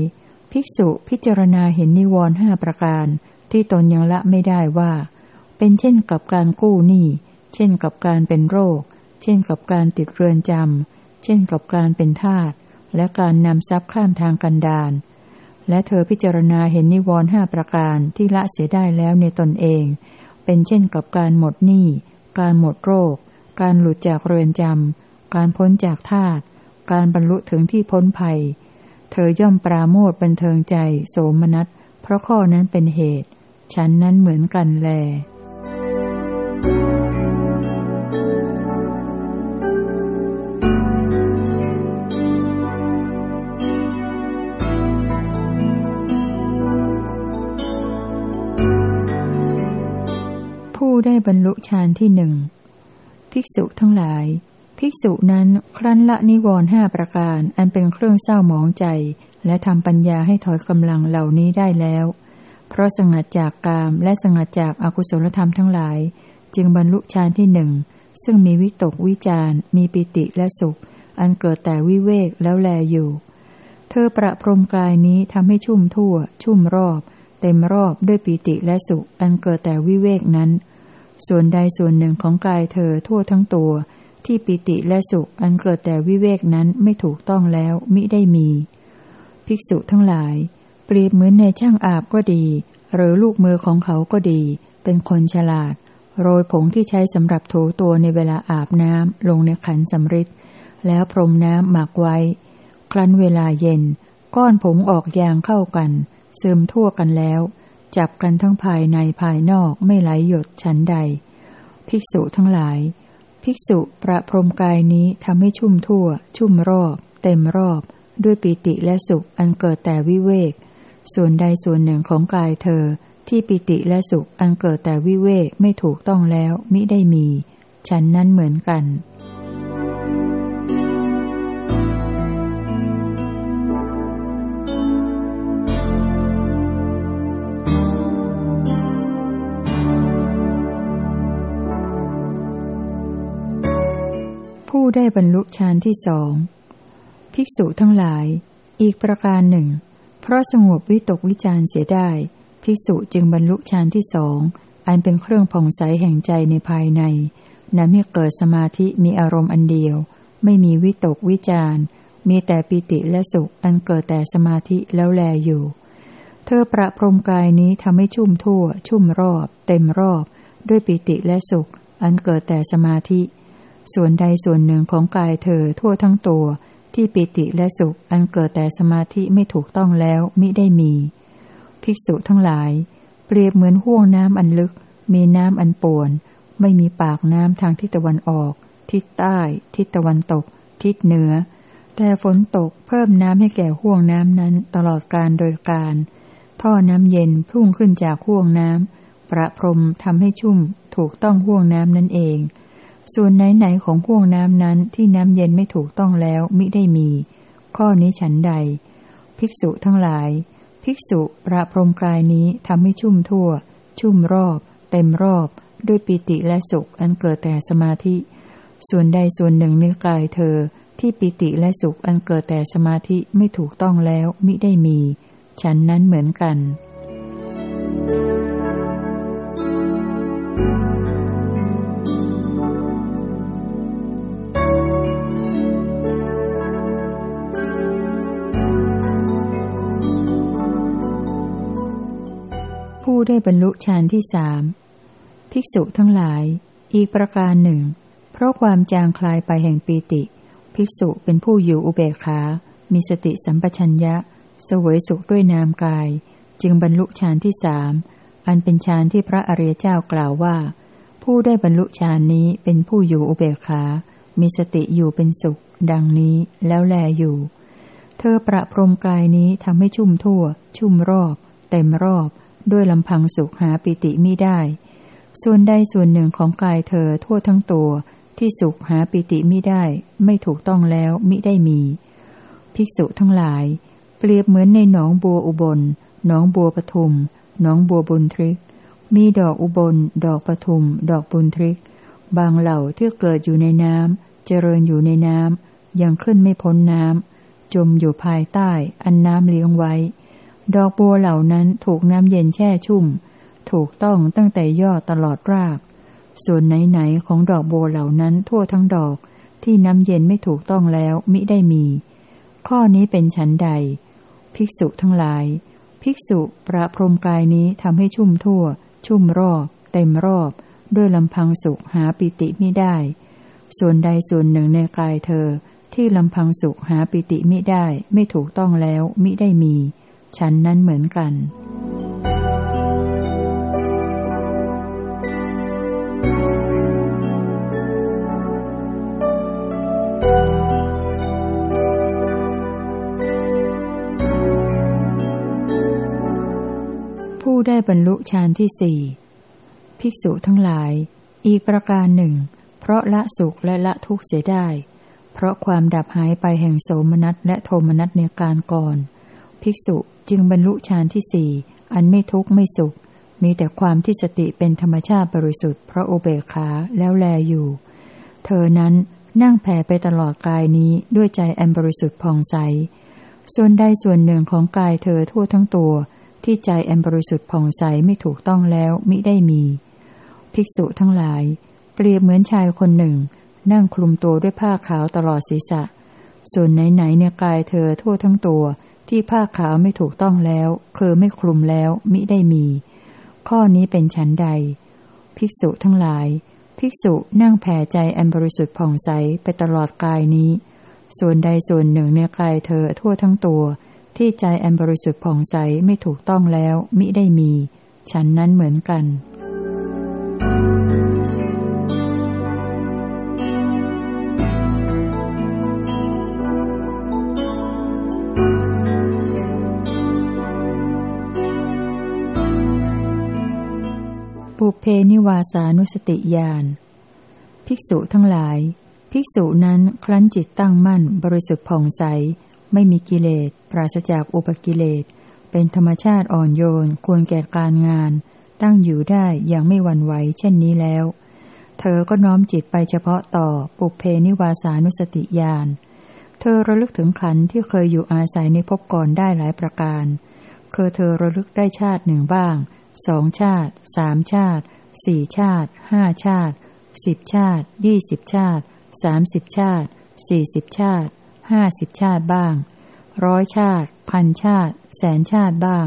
ภิกษุพิจารณาเห็นนิวรณ์ห้าประการ ที่ตนยังละไม่ได้ว่า เป็นเช่นกับการกู้หนี้เช่นกับการเป็นโรค เช่นกับการติดเรือนจำ เช่นกับการเป็นทาส และการนำทรัพย์ข้ามทางกันดาน และเธอพิจารณาเห็นนิวรณ์ห้าประการที่ละเสียได้แล้วในตนเอง เป็นเช่นกับการหมดหนี้ การหมดโรค การหลุดจากเรือนจำ การพ้นจากทาสการบรรลุถึงที่พ้นภัย เธอย่อมปราโมทบันเทิงใจ โสมนัส เพราะข้อนั้นเป็นเหตุ ฉันนั้นเหมือนกันแล ผู้ได้บรรลุฌานที่หนึ่ง ภิกษุทั้งหลาย ภิกษุนั้นครั้นละนิวรณ์ห้าประการอันเป็นเครื่องเศร้าหมองใจ และทำปัญญาให้ถอยกำลังเหล่านี้ได้แล้ว เพราะสงัดจากกามและสงัดจากอากุศลธรรมทั้งหลาย จึงบรรลุฌานที่หนึ่ง ซึ่งมีวิตกวิจารมีปิติและสุข อันเกิดแต่วิเวกแล้วแลอยู่ เธอประพรมกายนี้ทำให้ชุ่มทั่ว ชุ่มรอบเต็มรอบด้วยปิติและสุขอันเกิดแต่วิเวกนั้น ส่วนใดส่วนหนึ่งของกายเธอทั่วทั้งตัว ที่ปิติและสุขอันเกิดแต่วิเวกนั้นไม่ถูกต้องแล้วมิได้มี ภิกษุทั้งหลาย เปรียบเหมือนในช่างอาบก็ดี หรือลูกมือของเขาก็ดี เป็นคนฉลาด โรยผงที่ใช้สำหรับถูตัวในเวลาอาบน้ำลงในขันสำริดแล้วพรมน้ำหมักไว้ ครั้นเวลาเย็น ก้อนผงออกยางเข้ากันซึมทั่วกันแล้ว จับกันทั้งภายในภายนอกไม่ไหลหยดชั้นใด ภิกษุทั้งหลาย ภิกษุประพรมกายนี้ทำให้ชุ่มทั่ว ชุ่มรอบ เต็มรอบ ด้วยปิติและสุขอันเกิดแต่วิเวก ส่วนใดส่วนหนึ่งของกายเธอ ที่ปิติและสุขอันเกิดแต่วิเวกไม่ถูกต้องแล้วมิได้มี ฉันนั้นเหมือนกัน ได้บรรลุฌานที่สองภิกษุทั้งหลาย อีกประการหนึ่ง เพราะสงบวิตกวิจารเสียได้ ภิกษุจึงบรรลุฌานที่สอง อันเป็นเครื่องผ่องใสแห่งใจในภายในนำให้เกิดสมาธิมีอารมณ์อันเดียว ไม่มีวิตกวิจารมีแต่ปิติและสุขอันเกิดแต่สมาธิแล้วแลอยู่ เธอประพรมกายนี้ทำให้ชุ่มทั่ว ชุ่มรอบ เต็มรอบ ด้วยปิติและสุข อันเกิดแต่สมาธิ ส่วนใดส่วนหนึ่งของกายเธอทั่วทั้งตัว ที่ปิติและสุขอันเกิดแต่สมาธิไม่ถูกต้องแล้วมิได้มี ภิกษุทั้งหลาย เปรียบเหมือนห่วงน้ำอันลึก มีน้ำอันป่วน ไม่มีปากน้ำทางทิศตะวันออก ทิศใต้ ทิศตะวันตก ทิศเหนือ แต่ฝนตกเพิ่มน้ำให้แก่ห่วงน้ำนั้นตลอดการโดยการ ท่อน้ำเย็นพุ่งขึ้นจากห่วงน้ำประพรมทำให้ชุ่มถูกต้องห่วงน้ำนั่นเอง ส่วนไหนๆของห่วงน้ำนั้นที่น้ำเย็นไม่ถูกต้องแล้วมิได้มี ข้อนี้ฉันใด ภิกษุทั้งหลาย ภิกษุประพรมกายนี้ทำให้ชุ่มทั่ว ชุ่มรอบ เต็มรอบ ด้วยปิติและสุขอันเกิดแต่สมาธิ ส่วนใดส่วนหนึ่งในกายเธอ ที่ปิติและสุขอันเกิดแต่สมาธิไม่ถูกต้องแล้วมิได้มี ฉันนั้นเหมือนกันผู้ ได้บรรลุฌานที่สามภิกษุทั้งหลาย อีกประการหนึ่ง เพราะความจางคลายไปแห่งปีติ ภิกษุเป็นผู้อยู่อุเบกขา มีสติสัมปชัญญะสวยสุขด้วยนามกาย จึงบรรลุฌานที่สามอันเป็นฌานที่พระอริยเจ้ากล่าวว่า ผู้ได้บรรลุฌานนี้เป็นผู้อยู่อุเบกขา มีสติอยู่เป็นสุข ดังนี้แล้วแลอยู่ เธอประพรมกายนี้ทำให้ชุ่มทั่ว ชุ่มรอบ เต็มรอบ ด้วยลำพังสุขหาปิติมิได้ ส่วนใดส่วนหนึ่งของกายเธอทั่วทั้งตัวที่สุขหาปิติไม่ได้ ไม่ถูกต้องแล้วมิได้มี ภิกษุทั้งหลาย เปรียบเหมือนในหนองบัวอุบล หนองบัวปทุม หนองบัวบุญทริก มีดอกอุบล ดอกปทุม ดอกบุญทริก บางเหล่าที่เกิดอยู่ในน้ำเจริญอยู่ในน้ำยังขึ้นไม่พ้นน้ำจมอยู่ภายใต้ อันน้ำเลี้ยงไว้ ดอกบัวเหล่านั้นถูกน้ำเย็นแช่ชุ่ม ถูกต้องตั้งแต่ยอดตลอดราก ส่วนไหนๆของดอกโบเหล่านั้นทั่วทั้งดอกที่น้ำเย็นไม่ถูกต้องแล้วมิได้มี ข้อนี้เป็นฉันใด ภิกษุทั้งหลาย ภิกษุประพรมกายนี้ทำให้ชุ่มทั่ว ชุ่มรอบ เต็มรอบ ด้วยลำพังสุขหาปิติไม่ได้ ส่วนใดส่วนหนึ่งในกายเธอที่ลำพังสุขหาปิติไม่ได้ไม่ถูกต้องแล้วมิได้มี ฉันนั้นเหมือนกันผู้ได้บรรลุฌานที่สี่ภิกษุทั้งหลาย อีกประการหนึ่ง เพราะละสุขและละทุกข์เสียได้ เพราะความดับหายไปแห่งโสมนัสและโทมนัสในการก่อน ภิกษุจึงบรรลุฌานที่สี่อันไม่ทุกข์ไม่สุข มีแต่ความที่สติเป็นธรรมชาติบริสุทธิ์เพราะอุเบขาแล้วแลอยู่ เธอนั้นนั่งแผ่ไปตลอดกายนี้ด้วยใจอันบริสุทธิ์ผ่องใส ส่วนใดส่วนหนึ่งของกายเธอทั่วทั้งตัว ที่ใจอันบริสุทธิ์ผ่องใสไม่ถูกต้องแล้วมิได้มี ภิกษุทั้งหลาย เปรียบเหมือนชายคนหนึ่ง นั่งคลุมตัวด้วยผ้าขาวตลอดศีรษะ ส่วนไหนๆในกายเธอทั่วทั้งตัว ที่ผ้าขาวไม่ถูกต้องแล้ว คือไม่คลุมแล้ว มิได้มี ข้อนี้เป็นฉันใด ภิกษุทั้งหลาย ภิกษุนั่งแผ่ใจอันบริสุทธิ์ผ่องใสไปตลอดกายนี้ ส่วนใดส่วนหนึ่งในกายเธอทั่วทั้งตัว ที่ใจอันบริสุทธิ์ผ่องใสไม่ถูกต้องแล้ว มิได้มี ฉันนั้นเหมือนกัน ปุเพนิวาสานุสติญาณภิกษุทั้งหลาย ภิกษุนั้นครั้นจิตตั้งมั่น บริสุทธิ์ผ่องใส ไม่มีกิเลส ปราศจากอุปกิเลส เป็นธรรมชาติอ่อนโยน ควรแก่การงาน ตั้งอยู่ได้อย่างไม่หวั่นไหวเช่นนี้แล้ว เธอก็น้อมจิตไปเฉพาะต่อปุเพนิวาสานุสติญาณเธอระลึกถึงขันที่เคยอยู่อาศัยในภพก่อนได้หลายประการ คือเธอระลึกได้ชาติหนึ่งบ้าง สองชาติสามชาติสี่ชาติห้าชาติสิบชาติยี่สิบชาติสามสิบชาติสี่สิบชาติห้าสิบชาติบ้าง ร้อยชาติ พันชาติ แสนชาติบ้าง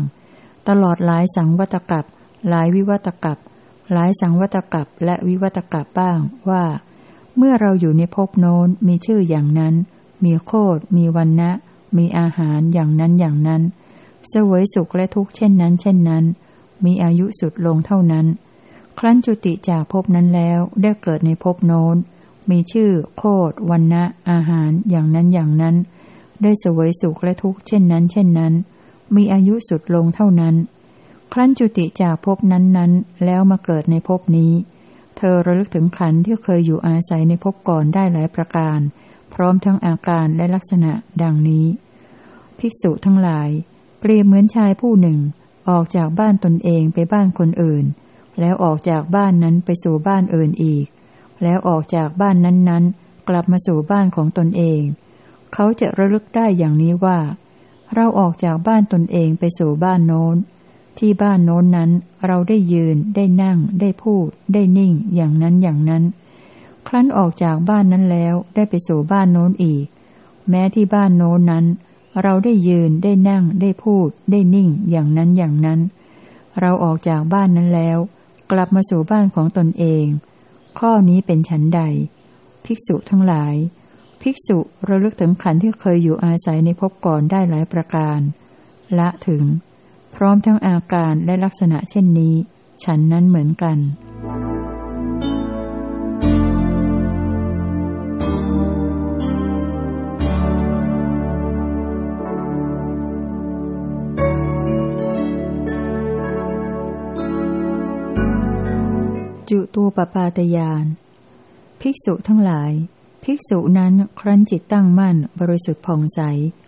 ตลอดหลายสังวัตกับ หลายวิวัตกับ หลายสังวัตกับและวิวัตกับบ้างว่า เมื่อเราอยู่ในภพโน้นมีชื่ออย่างนั้น มีโคดมีวันนะมีอาหารอย่างนั้นอย่างนั้น เสวยสุขและทุกข์เช่นนั้น เช่นนั้น มีอายุสุดลงเท่านั้น ครั้นจุติจากภพนั้นแล้วได้เกิดในภพโน้น มีชื่อ โคดวันนะอาหารอย่างนั้นอย่างนั้น ได้เสวยสุขและทุกข์เช่นนั้น เช่นนั้น มีอายุสุดลงเท่านั้น ครั้นจุติจากภพนั้นนั้นแล้วมาเกิดในภพนี้ เธอระลึกถึงขันที่เคยอยู่อาศัยในภพก่อนได้หลายประการ พร้อมทั้งอาการและลักษณะดังนี้ ภิกษุทั้งหลายเปรียบเหมือนชายผู้หนึ่ง ออกจากบ้านตนเองไปบ้านคนอื่น แล้วออกจากบ้านนั้นไปสู่บ้านอื่นอีก แล้วออกจากบ้านนั้นๆ กลับมาสู่บ้านของตนเอง เขาจะระลึกได้อย่างนี้ว่า เราออกจากบ้านตนเองไปสู่บ้านโน้น ที่บ้านโน้นนั้นเราได้ยืนได้นั่ง ได้พูด ได้นิ่งอย่างนั้นอย่างนั้น ครั้นออกจากบ้านนั้นแล้วได้ไปสู่บ้านโน้นอีก แม้ที่บ้านโน้นนั้น เราได้ยืนได้นั่งได้พูด ได้นิ่งอย่างนั้นอย่างนั้น เราออกจากบ้านนั้นแล้ว กลับมาสู่บ้านของตนเอง ข้อนี้เป็นฉันใด ภิกษุทั้งหลาย ภิกษุระลึกถึงขันที่เคยอยู่อาศัยในภพก่อนได้หลายประการ ละถึง พร้อมทั้งอาการและลักษณะเช่นนี้ ฉันนั้นเหมือนกัน ปปาตยานภิกษุทั้งหลาย ภิกษุนั้นครั้นจิตตั้งมั่น บริสุทธิ์ผ่องใส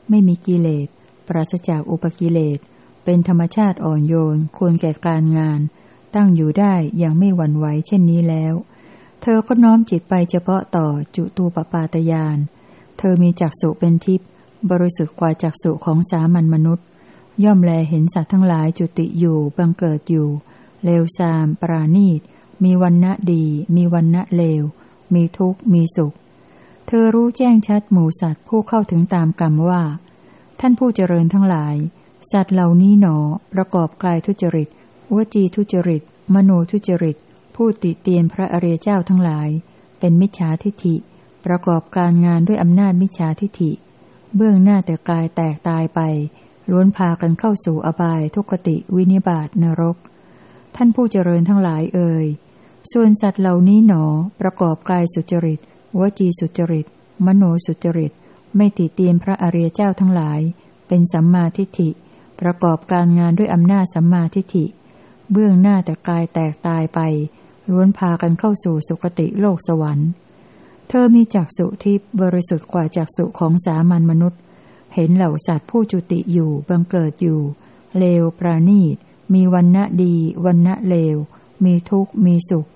ไม่มีกิเลส ปราศจากอุปกิเลส เป็นธรรมชาติอ่อนโยน ควรแก่การงาน ตั้งอยู่ได้อย่างไม่หวั่นไหวเช่นนี้แล้ว เธอก็น้อมจิตไปเฉพาะต่อจุตูปปาตยาน เธอมีจักษุเป็นทิพย์ บริสุทธิ์กว่าจักษุของสามัญมนุษย์ ย่อมแลเห็นสัตว์ทั้งหลายจุติอยู่ บังเกิดอยู่ เลวซาม ปราณีต มีวันณะดี มีวันณะเลว มีทุกข์ มีสุข เธอรู้แจ้งชัดหมูสัตว์ผู้เข้าถึงตามกรรมว่า ท่านผู้เจริญทั้งหลาย สัตว์เหล่านี้หนอ ประกอบกายทุจริตวจีทุจริต มโนทุจริต ผู้ติเตียนพระอริยเจ้าทั้งหลาย เป็นมิจฉาทิฐิ ประกอบการงานด้วยอำนาจมิจฉาทิฐิ เบื้องหน้าแต่กายแตกตายไป ล้วนพากันเข้าสู่อบายทุกติวินิบาตนรก ท่านผู้เจริญทั้งหลายเอ่ย ส่วนสัตว์เหล่านี้หนอ ประกอบกายสุจริต วจีสุจริต มโนสุจริต ไม่ติเตียนพระอริยเจ้าทั้งหลาย เป็นสัมมาทิฏฐิ ประกอบการงานด้วยอำนาจสัมมาทิฏฐิ เบื้องหน้าแต่กายแตกตายไป ล้วนพากันเข้าสู่สุคติโลกสวรรค์ เธอมีจักสุทิพบริสุทธิ์กว่าจักสุของสามัญมนุษย์ เห็นเหล่าสัตว์ผู้จุติอยู่บังเกิดอยู่ เลวปราณีต มีวันณะดีวันณะเลว มีทุกข์ มีสุข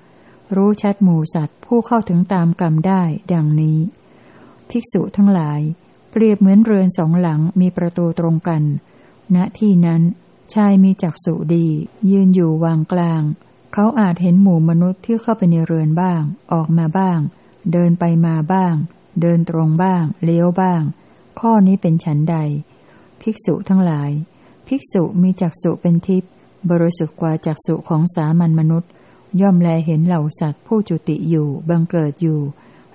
รู้ชัดหมู่สัตว์ผู้เข้าถึงตามกรรมได้ดังนี้ ภิกษุทั้งหลาย เปรียบเหมือนเรือนสองหลังมีประตูตรงกัน ณที่นั้น ชายมีจักษุดี ยืนอยู่วางกลาง เขาอาจเห็นหมู่มนุษย์ที่เข้าไปในเรือนบ้าง ออกมาบ้าง เดินไปมาบ้าง เดินตรงบ้าง เลี้ยวบ้าง ข้อนี้เป็นฉันใด ภิกษุทั้งหลาย ภิกษุมีจักษุเป็นทิพย์ บริสุทธิ์กว่าจักษุของสามัญมนุษย์ ย่อมแลเห็นเหล่าสัตว์ผู้จุติอยู่ บังเกิดอยู่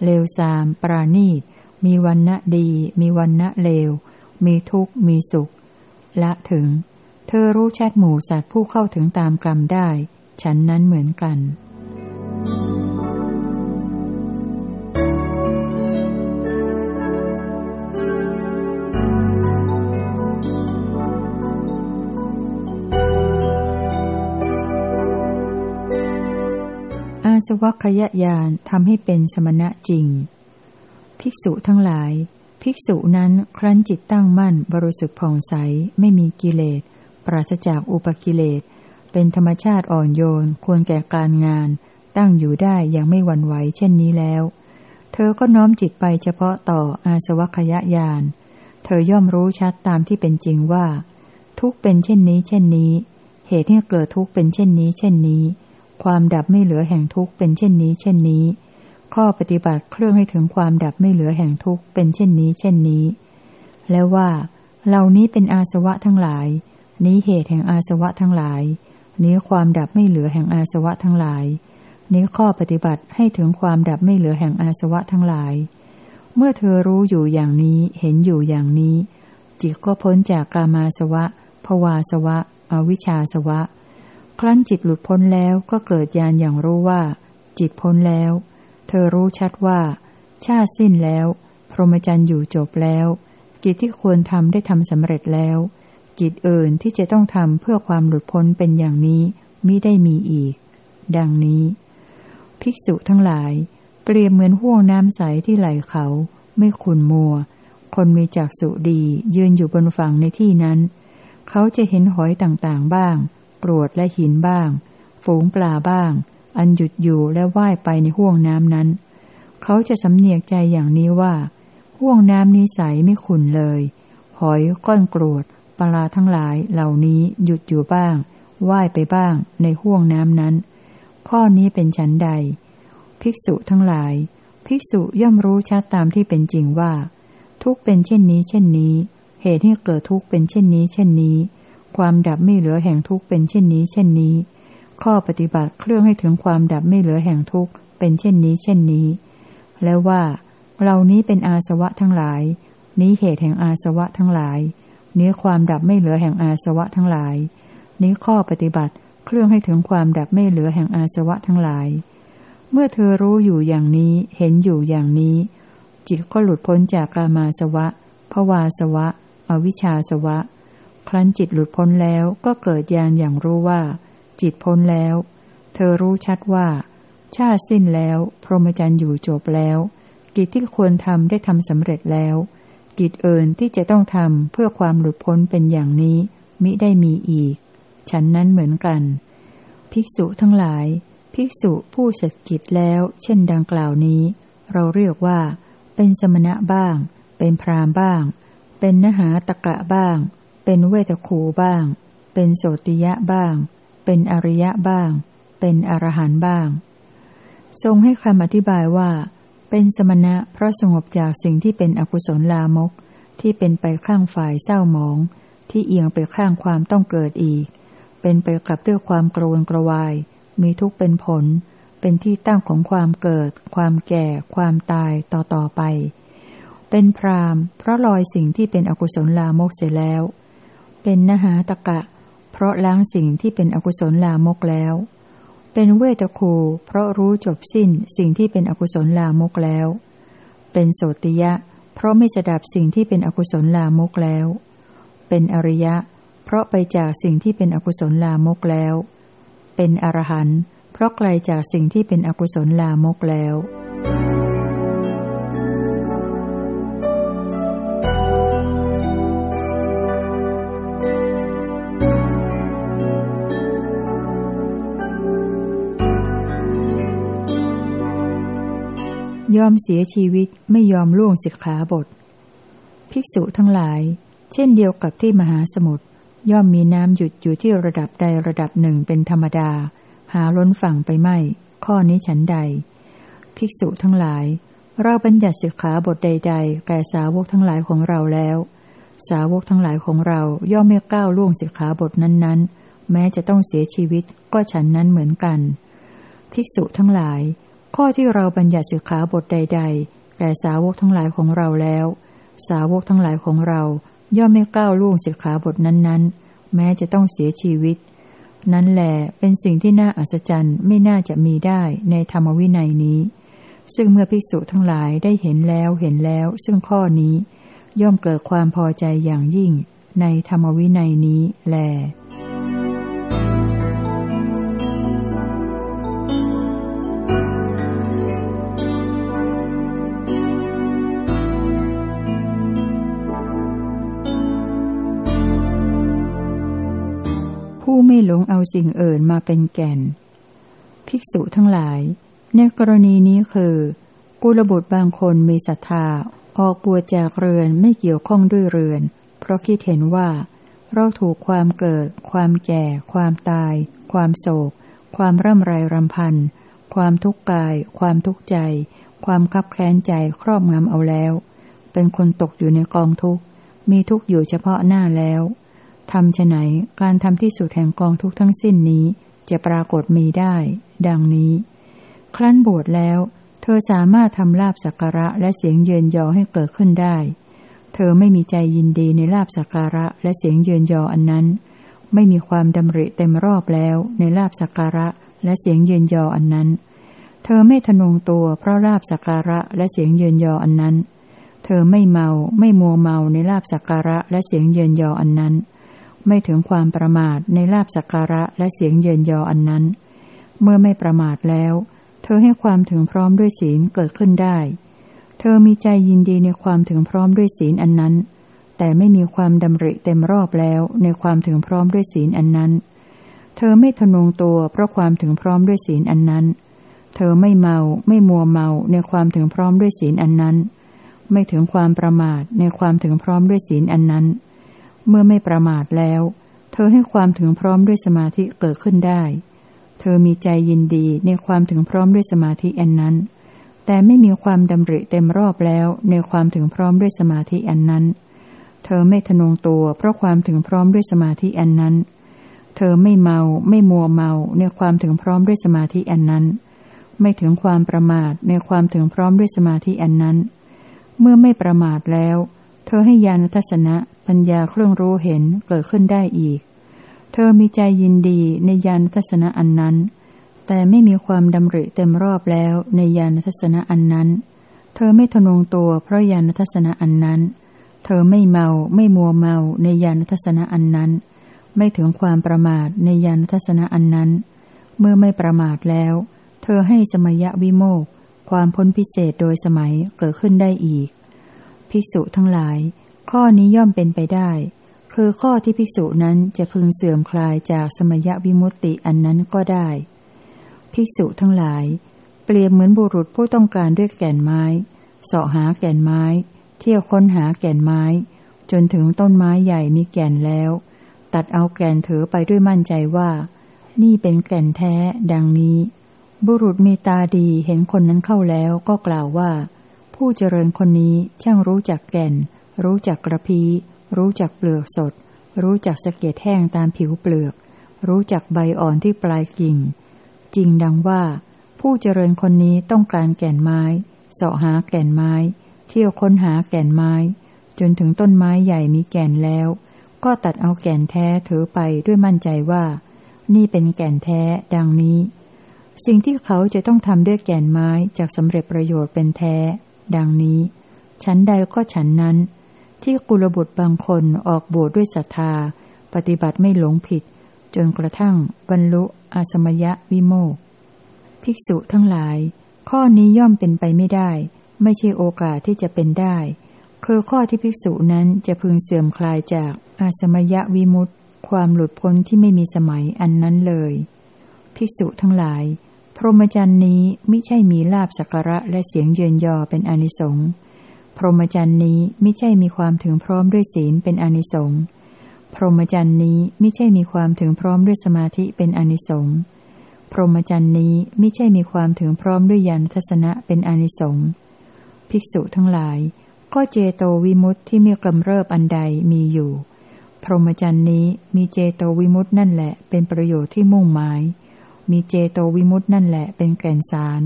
เลวซาม ปราณีต มีวันณะดี มีวันณะเลว มีทุกข์ มีสุข ละถึง เธอรู้ชัดหมู่สัตว์ผู้เข้าถึงตามกรรมได้ ฉันนั้นเหมือนกัน สวัคยญาณทำให้เป็นสมณะจริง ภิกษุทั้งหลาย ภิกษุนั้นครั้นจิตตั้งมั่นบริสุทธิ์ผ่องใส ไม่มีกิเลส ปราศจากอุปกิเลส เป็นธรรมชาติอ่อนโยน ควรแก่การงาน ตั้งอยู่ได้อย่างไม่หวั่นไหวเช่นนี้แล้ว เธอก็น้อมจิตไปเฉพาะต่ออาสวัคยญาณ เธอย่อมรู้ชัดตามที่เป็นจริงว่า ทุกเป็นเช่นนี้เช่นนี้ เหตุให้เกิดทุกเป็นเช่นนี้เช่นนี้ ความดับไม่เหลือแห่งทุกข์เป็นเช่นนี้เช่นนี้ ข้อปฏิบัติเครื่องให้ถึงความดับไม่เหลือแห่งทุกข์เป็นเช่นนี้เช่นนี้ แล้วว่า เหล่านี้เป็นอาสวะทั้งหลาย นี้เหตุแห่งอาสวะทั้งหลาย นี้ความดับไม่เหลือแห่งอาสวะทั้งหลาย นี้ข้อปฏิบัติให้ถึงความดับไม่เหลือแห่งอาสวะทั้งหลาย เมื่อเธอรู้อยู่อย่างนี้เห็นอยู่อย่างนี้ จิตก็พ้นจากกามาสวะภวาสวะ อวิชชาสวะ ครั้นจิตหลุดพ้นแล้วก็เกิดญาณอย่างรู้ว่า จิตพ้นแล้ว เธอรู้ชัดว่า ชาติสิ้นแล้ว พรหมจรรย์อยู่จบแล้ว กิจที่ควรทำได้ทำสำเร็จแล้ว กิจอื่นที่จะต้องทำเพื่อความหลุดพ้นเป็นอย่างนี้มิได้มีอีก ดังนี้ ภิกษุทั้งหลาย เปรียบเหมือนห่วงน้ำใสที่ไหลเขา ไม่ขุนมัว คนมีจักษุดียืนอยู่บนฝั่งในที่นั้น เขาจะเห็นหอยต่างๆบ้าง กรวดและหินบ้าง ฝูงปลาบ้าง อันหยุดอยู่และว่ายไปในห่วงน้ำนั้น เขาจะสำเนียกใจอย่างนี้ว่าห่วงน้ำนี้ใสไม่ขุนเลย หอยก้อนกรวดปลาทั้งหลายเหล่านี้หยุดอยู่บ้างว่ายไปบ้างในห่วงน้ำนั้น ข้อนี้เป็นฉันใด ภิกษุทั้งหลาย ภิกษุย่อมรู้ชัดตามที่เป็นจริงว่า ทุกเป็นเช่นนี้เช่นนี้ เหตุให้เกิดทุกเป็นเช่นนี้เช่นนี้ ความดับไม่เหลือแห่งทุกข์เป็นเช่นนี้ เช่นนี้ ข้อปฏิบัติเครื่องให้ถึงความดับไม่เหลือแห่งทุกข์เป็นเช่นนี้ เช่นนี้ แล้วว่าเหล่านี้เป็นอาสวะทั้งหลาย นี้เหตุแห่งอาสวะทั้งหลาย นี้ความดับไม่เหลือแห่งอาสวะทั้งหลาย นี้ข้อปฏิบัติเครื่องให้ถึงความดับไม่เหลือแห่งอาสวะทั้งหลาย เมื่อเธอรู้อยู่อย่างนี้เห็นอยู่อย่างนี้ จิตก็หลุดพ้นจากกามาสวะภวาสวะ อวิชชาสวะ ครั้นจิตหลุดพ้นแล้วก็เกิดญาณอย่างรู้ว่า จิตพ้นแล้ว เธอรู้ชัดว่า ชาติสิ้นแล้ว พรหมจรรย์อยู่จบแล้ว กิจที่ควรทำได้ทำสำเร็จแล้ว กิจเอื่นที่จะต้องทำเพื่อความหลุดพ้นเป็นอย่างนี้ มิได้มีอีก ฉันนั้นเหมือนกัน ภิกษุทั้งหลาย ภิกษุผู้เสร็จกิจแล้ว เช่นดังกล่าวนี้ เราเรียกว่า เป็นสมณะบ้าง เป็นพรามบ้าง เป็นนหาตะกะบ้าง เป็นเวทคูบ้าง เป็นโสติยะบ้าง เป็นอริยะบ้าง เป็นอรหันต์บ้าง ทรงให้คำอธิบายว่า เป็นสมณะเพราะสงบจากสิ่งที่เป็นอกุศลลามก ที่เป็นไปข้างฝ่ายเศร้าหมอง ที่เอียงไปข้างความต้องเกิดอีก เป็นไปกับด้วยความกรวนกระวาย มีทุกข์เป็นผล เป็นที่ตั้งของความเกิด ความแก่ ความตายต่อต่อไปเป็นพรามเพราะลอยสิ่งที่เป็นอกุศลลามกเสียแล้ว เป็นนหาตะกะ เพราะล้างสิ่งที่เป็นอกุศลลามกแล้ว เป็นเวทคูเพราะรู้จบสิ้นสิ่งที่เป็นอกุศลลามกแล้ว เป็นโสติยะ เพราะไม่สดับสิ่งที่เป็นอกุศลลามกแล้ว เป็นอริยะ เพราะไปจากสิ่งที่เป็นอกุศลลามกแล้ว เป็นอรหันต์เพราะไกลจากสิ่งที่เป็นอกุศลลามกแล้ว อมเสียชีวิตไม่ยอมล่วงสิกขาบท ภิกษุทั้งหลาย เช่นเดียวกับที่มหาสมุทรย่อมมีน้ำหยุดอยู่ที่ระดับใดระดับหนึ่งเป็นธรรมดา หาล้นฝั่งไปไม่ ข้อนี้ฉันใด ภิกษุทั้งหลาย เราบัญญัติสิกขาบทใด ๆ แก่สาวกทั้งหลายของเราแล้ว สาวกทั้งหลายของเราย่อมไม่ก้าวล่วงสิกขาบทนั้นๆ แม้จะต้องเสียชีวิตก็ฉันนั้นเหมือนกัน ภิกษุทั้งหลาย ข้อที่เราบัญญัติสิกขาบทใด ๆ แก่สาวกทั้งหลายของเราแล้ว สาวกทั้งหลายของเราย่อมไม่ก้าวล่วงสิกขาบทนั้นๆ แม้จะต้องเสียชีวิต นั้นแหลเป็นสิ่งที่น่าอัศจรรย์ไม่น่าจะมีได้ในธรรมวินัยนี้ ซึ่งเมื่อภิกษุทั้งหลายได้เห็นแล้วเห็นแล้ว ซึ่งข้อนี้ ย่อมเกิดความพอใจอย่างยิ่ง ในธรรมวินัยนี้แหลผู้ ลงเอาสิ่งอื่นมาเป็นแก่นภิภิกษุทั้งหลาย ในกรณีนี้คือ กุลบุตรบางคนมีศรัทธา ออกบวชจากเรือนไม่เกี่ยวข้องด้วยเรือน เพราะคิดเห็นว่า เราถูกความเกิด ความแก่ ความตาย ความโศก ความร่ำไรรำพัน ความทุกข์กาย ความทุกข์ใจ ความคับแค้นใจครอบงำเอาแล้ว เป็นคนตกอยู่ในกองทุกข์ มีทุกข์อยู่เฉพาะหน้าแล้ว ทำไหนการทำที่สุดแห่งกองทุกทั้งสิ้นนี้ จะปรากฏมีได้ ดังนี้ ครั้นบวชแล้ว เธอสามารถทำลาบสักการะและเสียงเยินยอให้เกิดขึ้นได้ เธอไม่มีใจยินดีในลาบสักการะและเสียงเยินยออันนั้น ไม่มีความดำริเต็มรอบแล้วในลาบสักการะและเสียงเยินยออันนั้น เธอไม่ทนงตัวเพราะลาบสักการะและเสียงเยินยออันนั้น เธอไม่เมาไม่มัวเมาในลาบสักการะและเสียงเยินยออันนั้น ไม่ถึงความประมาทในลาบสักการะและเสียงเยินยออันนั้น เมื่อไม่ประมาทแล้ว เธอให้ความถึงพร้อมด้วยศีลเกิดขึ้นได้ เธอมีใจยินดีในความถึงพร้อมด้วยศีลอันนั้น แต่ไม่มีความดำริเต็มรอบแล้วในความถึงพร้อมด้วยศีลอันนั้น เธอไม่ทนงตัวเพราะความถึงพร้อมด้วยศีลอันนั้น เธอไม่เมาไม่มัวเมาในความถึงพร้อมด้วยศีลอันนั้น ไม่ถึงความประมาทในความถึงพร้อมด้วยศีลอันนั้น เมื่อไม่ประมาทแล้ว เธอให้ความถึงพร้อมด้วยสมาธิเกิดขึ้นได้ เธอมีใจยินดีในความถึงพร้อมด้วยสมาธิอันนั้น แต่ไม่มีความดำริเต็มรอบแล้วในความถึงพร้อมด้วยสมาธิอันนั้น เธอไม่ทนงตัวเพราะความถึงพร้อมด้วยสมาธิอันนั้น เธอไม่เมาไม่มัวเมาในความถึงพร้อมด้วยสมาธิอันนั้น ไม่ถึงความประมาทในความถึงพร้อมด้วยสมาธิอันนั้น เมื่อไม่ประมาทแล้ว เธอให้ยานทัศนะ ปัญญาเครื่องรู้เห็นเกิดขึ้นได้อีก เธอมีใจยินดีในยานทัศนะอันนั้น แต่ไม่มีความดำริเต็มรอบแล้วในยานทัศนะอันนั้น เธอไม่ทนงตัวเพราะยานทัศนะอันนั้น เธอไม่เมาไม่มัวเมาในยานทัศนะอันนั้น ไม่ถึงความประมาทในยานทัศนะอันนั้น เมื่อไม่ประมาทแล้ว เธอให้สมยะวิโมกความพ้นพิเศษโดยสมัยเกิดขึ้นได้อีก ภิกษุทั้งหลาย ข้อนี้ย่อมเป็นไปได้ คือข้อที่ภิกษุนั้นจะพึงเสื่อมคลายจากสมยวิมุตติอันนั้นก็ได้ ภิกษุทั้งหลาย เปรียบเหมือนบุรุษผู้ต้องการด้วยแก่นไม้เสาะหาแก่นไม้ เที่ยวค้นหาแก่นไม้ จนถึงต้นไม้ใหญ่มีแก่นแล้ว ตัดเอาแก่นถือไปด้วยมั่นใจว่า นี่เป็นแก่นแท้ ดังนี้ บุรุษมีตาดีเห็นคนนั้นเข้าแล้วก็กล่าวว่า ผู้เจริญคนนี้ช่างรู้จักแก่น รู้จักกระพี รู้จักเปลือกสด รู้จักสะเก็ดแห้งตามผิวเปลือก รู้จักใบอ่อนที่ปลายกิ่ง จริงดังว่า ผู้เจริญคนนี้ต้องการแก่นไม้เสาะหาแก่นไม้ เที่ยวค้นหาแก่นไม้ จนถึงต้นไม้ใหญ่มีแก่นแล้ว ก็ตัดเอาแก่นแท้ถือไปด้วยมั่นใจว่า นี่เป็นแก่นแท้ดังนี้ สิ่งที่เขาจะต้องทำด้วยแก่นไม้จากสำเร็จประโยชน์เป็นแท้ ดังนี้ ฉันใดก็ฉันนั้น ที่กุลบุตรบางคนออกบวชดด้วยศรัทธา ปฏิบัติไม่หลงผิด จนกระทั่งบรรลุอาสมยะวิโมกภิกษุทั้งหลาย ข้อนี้ย่อมเป็นไปไม่ได้ ไม่ใช่โอกาสที่จะเป็นได้ คือข้อที่ภิกษุนั้นจะพึงเสื่อมคลายจากอาสมยะวิมุตติความหลุดพ้นที่ไม่มีสมัยอันนั้นเลย ภิกษุทั้งหลาย พรหมจรรย์นี้ไม่ใช่มีลาบสักระและเสียงเยินยอเป็นอนิสงส์ รหมจรรย์นี้ไม่ใช่มีความถึงพร้อมด้วยศีลเป็นอนิสงส์พรหมจรรย์นี้ไม่ใช่มีความถึงพร้อมด้วยสมาธิเป็นอนิสงส์พรหมจรรย์นี้ไม่ใช่มีความถึงพร้อมด้วยญาณทัศนะเป็นอนิสงส์ภิกษุทั้งหลาย ก็เจโตวิมุตติที่มีกำเริบอันใดมีอยู่ พรหมจรรย์นี้มีเจโตวิมุตตินั่นแหละเป็นประโยชน์ที่มุ่งหมาย มีเจโตวิมุตตินั่นแหละเป็นแก่นสาร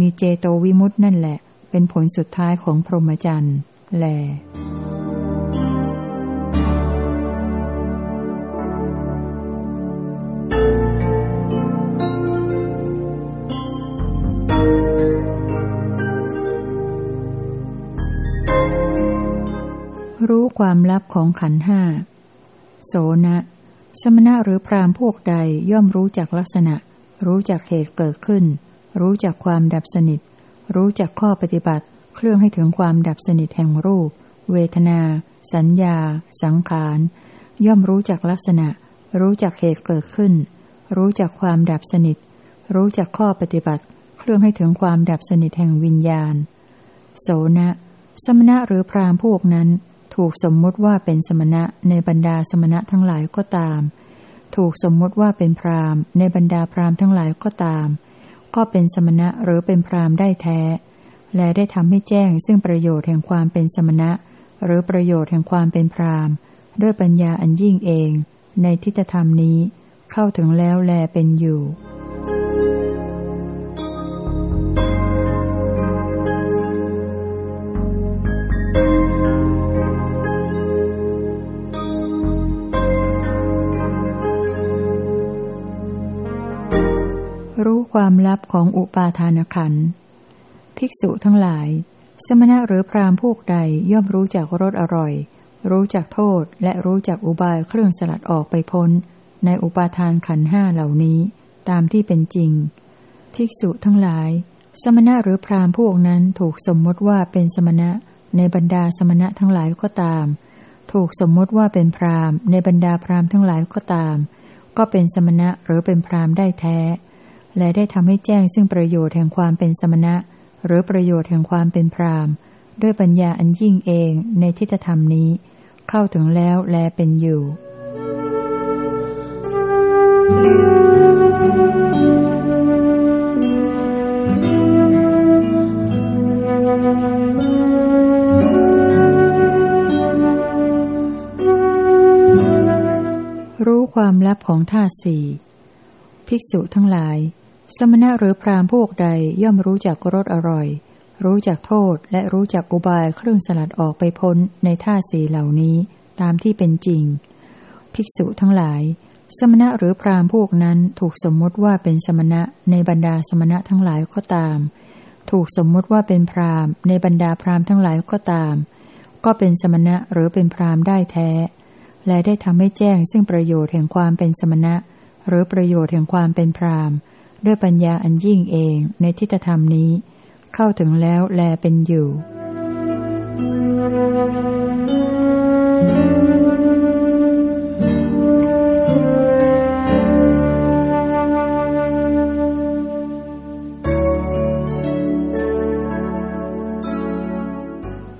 มีเจโตวิมุตตินั่นแหละ เป็นผลสุดท้ายของพรหมจรรย์แลรู้ความลับของขันห้า โสนะ สมณะหรือพรามพวกใดย่อมรู้จักลักษณะ รู้จักเหตุเกิดขึ้น รู้จักความดับสนิท รู้จักข้อปฏิบัติ เครื่องให้ถึงความดับสนิทแห่งรูป เวทนา สัญญา สังขาร ย่อมรู้จักลักษณะ รู้จักเหตุเกิดขึ้น รู้จักความดับสนิท รู้จักข้อปฏิบัติ เครื่องให้ถึงความดับสนิทแห่งวิญญาณ โสนะ สมณะหรือพรามพวกนั้น ถูกสมมติว่าเป็นสมณะในบรรดาสมณะทั้งหลายก็ตาม ถูกสมมติว่าเป็นพรามในบรรดาพรามทั้งหลายก็ตาม ก็เป็นสมณะหรือเป็นพรามได้แท้ และได้ทำให้แจ้งซึ่งประโยชน์แห่งความเป็นสมณะ หรือประโยชน์แห่งความเป็นพรามด้วยปัญญาอันยิ่งเอง ในทิฏฐธรรมนี้เข้าถึงแล้วแลเป็นอยู่ ความลับของอุปาทานขัน ภิกษุทั้งหลาย สมณะหรือพรามพวกใดย่อมรู้จักรสอร่อย รู้จักโทษและรู้จักอุบายเครื่องสลัดออกไปพ้น ในอุปาทานขันห้าเหล่านี้ ตามที่เป็นจริง ภิกษุทั้งหลาย สมณะหรือพรามพวกนั้นถูกสมมติว่าเป็นสมณะในบรรดาสมณะทั้งหลายก็ตาม ถูกสมมติว่าเป็นพรามในบรรดาพรามทั้งหลายก็ตาม ก็เป็นสมณะหรือเป็นพรามได้แท้ และได้ทำให้แจ้งซึ่งประโยชน์แห่งความเป็นสมณะ หรือประโยชน์แห่งความเป็นพรามด้วยปัญญาอันยิ่งเองในทิฏฐธรรมนี้ เข้าถึงแล้วแลเป็นอยู่ รู้ความลับของธาตุสี่ภิกษุทั้งหลาย สมณะหรือพรามพวกใดย่อมรู้จักรสอร่อย รู้จักโทษและรู้จักอุบายเครื่องสลัดออกไปพ้นในท่าสีเหล่านี้ตามที่เป็นจริง ภิกษุทั้งหลาย สมณะหรือพรามพวกนั้นถูกสมมติว่าเป็นสมณะในบรรดาสมณะทั้งหลายก็ตาม ถูกสมมติว่าเป็นพรามในบรรดาพรามทั้งหลายก็ตาม ก็เป็นสมณะหรือเป็นพรามได้แท้ และได้ทำให้แจ้งซึ่งประโยชน์แห่งความเป็นสมณะ หรือประโยชน์แห่งความเป็นพราม ด้วยปัญญาอันยิ่งเองในทิฏฐธรรมนี้ เข้าถึงแล้วแลเป็นอยู่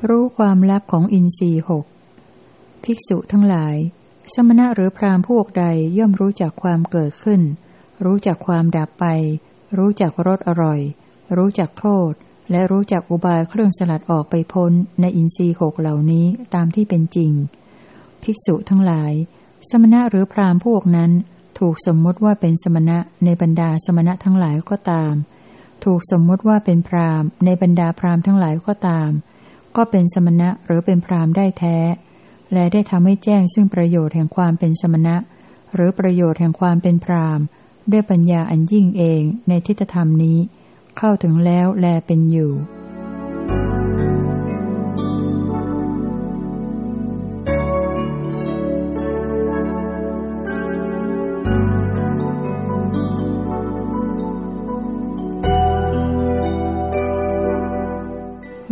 รู้ความลับของอินทรีหกภิกษุทั้งหลาย สมณะหรือพราหมณ์พวกใดย่อมรู้จักความเกิดขึ้น รู้จักความดับไป รู้จักรสอร่อย รู้จักโทษ และรู้จักอุบายเครื่องสลัดออกไปพ้นในอินทรีย์หกเหล่านี้ตามที่เป็นจริง ภิกษุทั้งหลาย สมณะหรือพรามพวกนั้น ถูกสมมติว่าเป็นสมณะในบรรดาสมณะทั้งหลายก็ตาม ถูกสมมติว่าเป็นพรามในบรรดาพรามทั้งหลายก็ตาม ก็เป็นสมณะหรือเป็นพรามได้แท้ และได้ทำให้แจ้งซึ่งประโยชน์แห่งความเป็นสมณะหรือประโยชน์แห่งความเป็นพราม ด้วยปัญญาอันยิ่งเองในทิฏฐธรรมนี้ เข้าถึงแล้วแลเป็นอยู่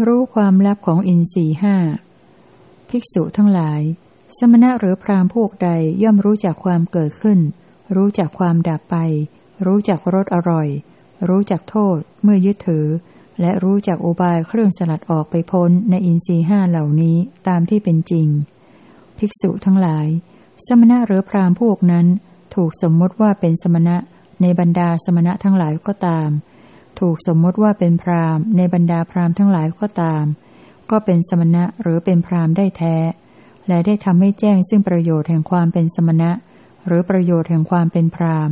รู้ความลับของอินทรีห้าภิกษุทั้งหลาย สมณะหรือพรามพวกใดย่อมรู้จักความเกิดขึ้น รู้จักความดับไป รู้จักรสอร่อย รู้จักโทษเมื่อยึดถือ และรู้จักอุบายเครื่องสลัดออกไปพ้นในอินทรีห้าเหล่านี้ตามที่เป็นจริง ภิกษุทั้งหลาย สมณะหรือพรามพวกนั้น ถูกสมมติว่าเป็นสมณะในบรรดาสมณะทั้งหลายก็ตาม ถูกสมมติว่าเป็นพรามในบรรดาพรามทั้งหลายก็ตาม ก็เป็นสมณะหรือเป็นพรามได้แท้ และได้ทำให้แจ้งซึ่งประโยชน์แห่งความเป็นสมณะ หรือประโยชน์แห่งความเป็นพราม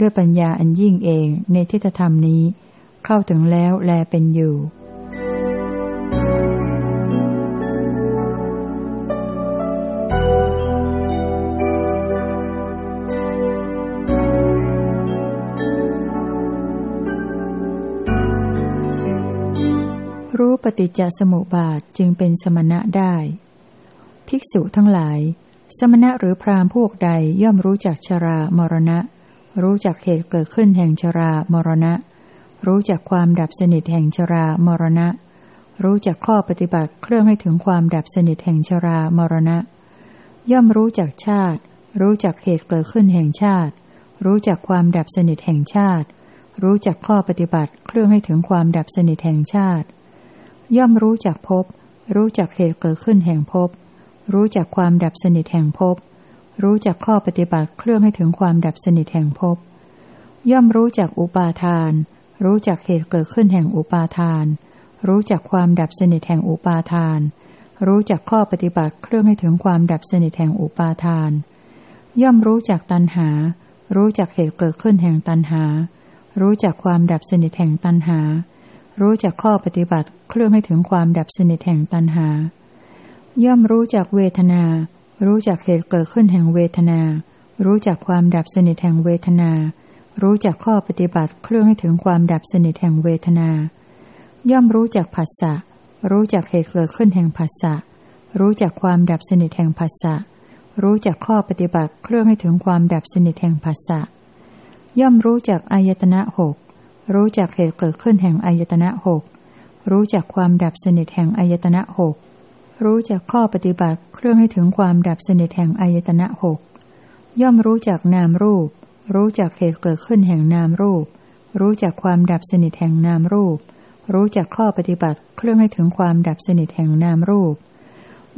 ด้วยปัญญาอันยิ่งเองในทิฏฐธรรมนี้ เข้าถึงแล้วแลเป็นอยู่ รู้ปฏิจจสมุปบาทจึงเป็นสมณะได้ ภิกษุทั้งหลาย สมณะหรือพรามพวกใดย่อมรู้จักชรามรณะ รู้จักเหตุเกิดขึ้นแห่งชรามรณะ รู้จักความดับสนิทแห่งชรามรณะ รู้จักข้อปฏิบัติเครื่องให้ถึงความดับสนิทแห่งชรามรณะ ย่อมรู้จักชาติ รู้จักเหตุเกิดขึ้นแห่งชาติ รู้จักความดับสนิทแห่งชาติ รู้จักข้อปฏิบัติเครื่องให้ถึงความดับสนิทแห่งชาติ ย่อมรู้จักพบรู้จักเหตุเกิดขึ้นแห่งพบ รู้จักความดับสนิทแห่งภพ รู้จักข้อปฏิบัติเครื่องให้ถึงความดับสนิทแห่งภพ ย่อมรู้จักอุปาทาน รู้จักเหตุเกิดขึ้นแห่งอุปาทาน รู้จักความดับสนิทแห่งอุปาทาน รู้จักข้อปฏิบัติเครื่องให้ถึงความดับสนิทแห่งอุปาทาน ย่อมรู้จักตัณหา รู้จักเหตุเกิดขึ้นแห่งตัณหา รู้จักความดับสนิทแห่งตัณหา รู้จักข้อปฏิบัติเครื่องให้ถึงความดับสนิทแห่งตัณหา ย่อมรู้จักเวทนา รู้จักเหตุเกิดขึ้นแห่งเวทนา รู้จักความดับสนิทแห่งเวทนา รู้จักข้อปฏิบัติเครื่องให้ถึงความดับสนิทแห่งเวทนา ย่อมรู้จักผัสสะ รู้จักเหตุเกิดขึ้นแห่งผัสสะ รู้จักความดับสนิทแห่งผัสสะ รู้จักข้อปฏิบัติเครื่องให้ถึงความดับสนิทแห่งผัสสะ ย่อมรู้จักอายตนะหก รู้จักเหตุเกิดขึ้นแห่งอายตนะหก รู้จักความดับสนิทแห่งอายตนะหก รู้จักข้อปฏิบัติเครื่องให้ถึงความดับสนิทแห่งอายตนะหกย่อมรู้จักนามรูป รู้จักเหตุเกิดขึ้นแห่งนามรูป รู้จักความดับสนิทแห่งนามรูป รู้จักข้อปฏิบัติเครื่องให้ถึงความดับสนิทแห่งนามรูป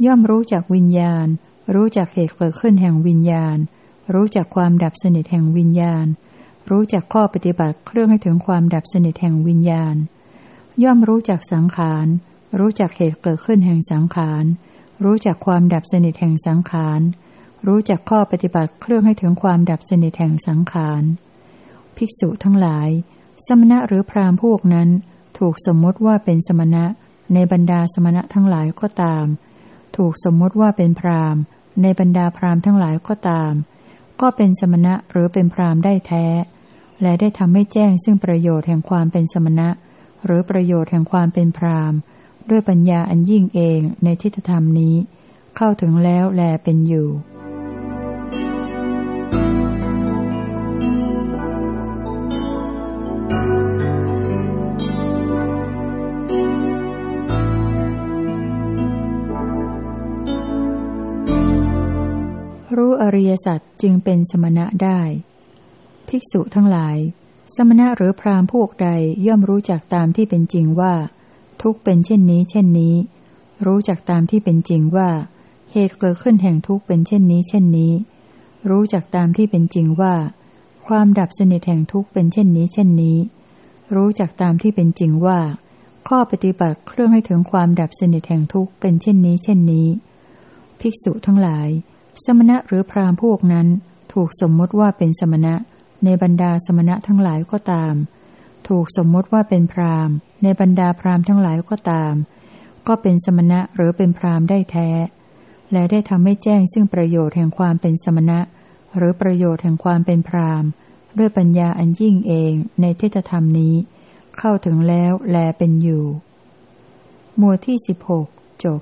ย่อมรู้จักวิญญาณ รู้จักเหตุเกิดขึ้นแห่งวิญญาณ รู้จักความดับสนิทแห่งวิญญาณ รู้จักข้อปฏิบัติเครื่องให้ถึงความดับสนิทแห่งวิญญาณ ย่อมรู้จักสังขาร รู้จักเหตุเกิดขึ้นแห่งสังขาร รู้จักความดับสนิทแห่งสังขาร รู้จักข้อปฏิบัติเครื่องให้ถึงความดับสนิทแห่งสังขาร ภิกษุทั้งหลาย สมณะหรือพราหมณ์พวกนั้น ถูกสมมติว่าเป็นสมณะ ในบรรดาสมณะทั้งหลายก็ตาม ถูกสมมติว่าเป็นพราหมณ์ ในบรรดาพราหมณ์ทั้งหลายก็ตาม ก็เป็นสมณะหรือเป็นพราหมณ์ได้แท้ และได้ทำให้แจ้งซึ่งประโยชน์แห่งความเป็นสมณะ หรือประโยชน์แห่งความเป็นพราม ด้วยปัญญาอันยิ่งเองในทิฏฐธรรมนี้ เข้าถึงแล้วแลเป็นอยู่ รู้อริยสัจจึงเป็นสมณะได้ ภิกษุทั้งหลาย สมณะหรือพราหมณ์พวกใดย่อมรู้จักตามที่เป็นจริงว่า ทุกเป็นเช่นนี้เช่นนี้ รู้จักตามที่เป็นจริงว่า เหตุเกิดขึ้นแห่งทุกเป็นเช่นนี้เช่นนี้ รู้จักตามที่เป็นจริงว่า ความดับสนิทแห่งทุกเป็นเช่นนี้เช่นนี้ รู้จักตามที่เป็นจริงว่า ข้อปฏิบัติเครื่องให้ถึงความดับสนิทแห่งทุกเป็นเช่นนี้เช่นนี้ ภิกษุทั้งหลาย สมณะหรือพราหมณ์พวกนั้น ถูกสมมติว่าเป็นสมณะ ในบรรดาสมณะทั้งหลายก็ตาม ถูกสมมติว่าเป็นพราม ในบรรดาพรามทั้งหลายก็ตาม ก็เป็นสมณะหรือเป็นพรามได้แท้ และได้ทำให้แจ้งซึ่งประโยชน์แห่งความเป็นสมณะ หรือประโยชน์แห่งความเป็นพรามด้วยปัญญาอันยิ่งเองในทิฏฐธรรมนี้ เข้าถึงแล้วแลเป็นอยู่ หมวดที่สิบหกจบ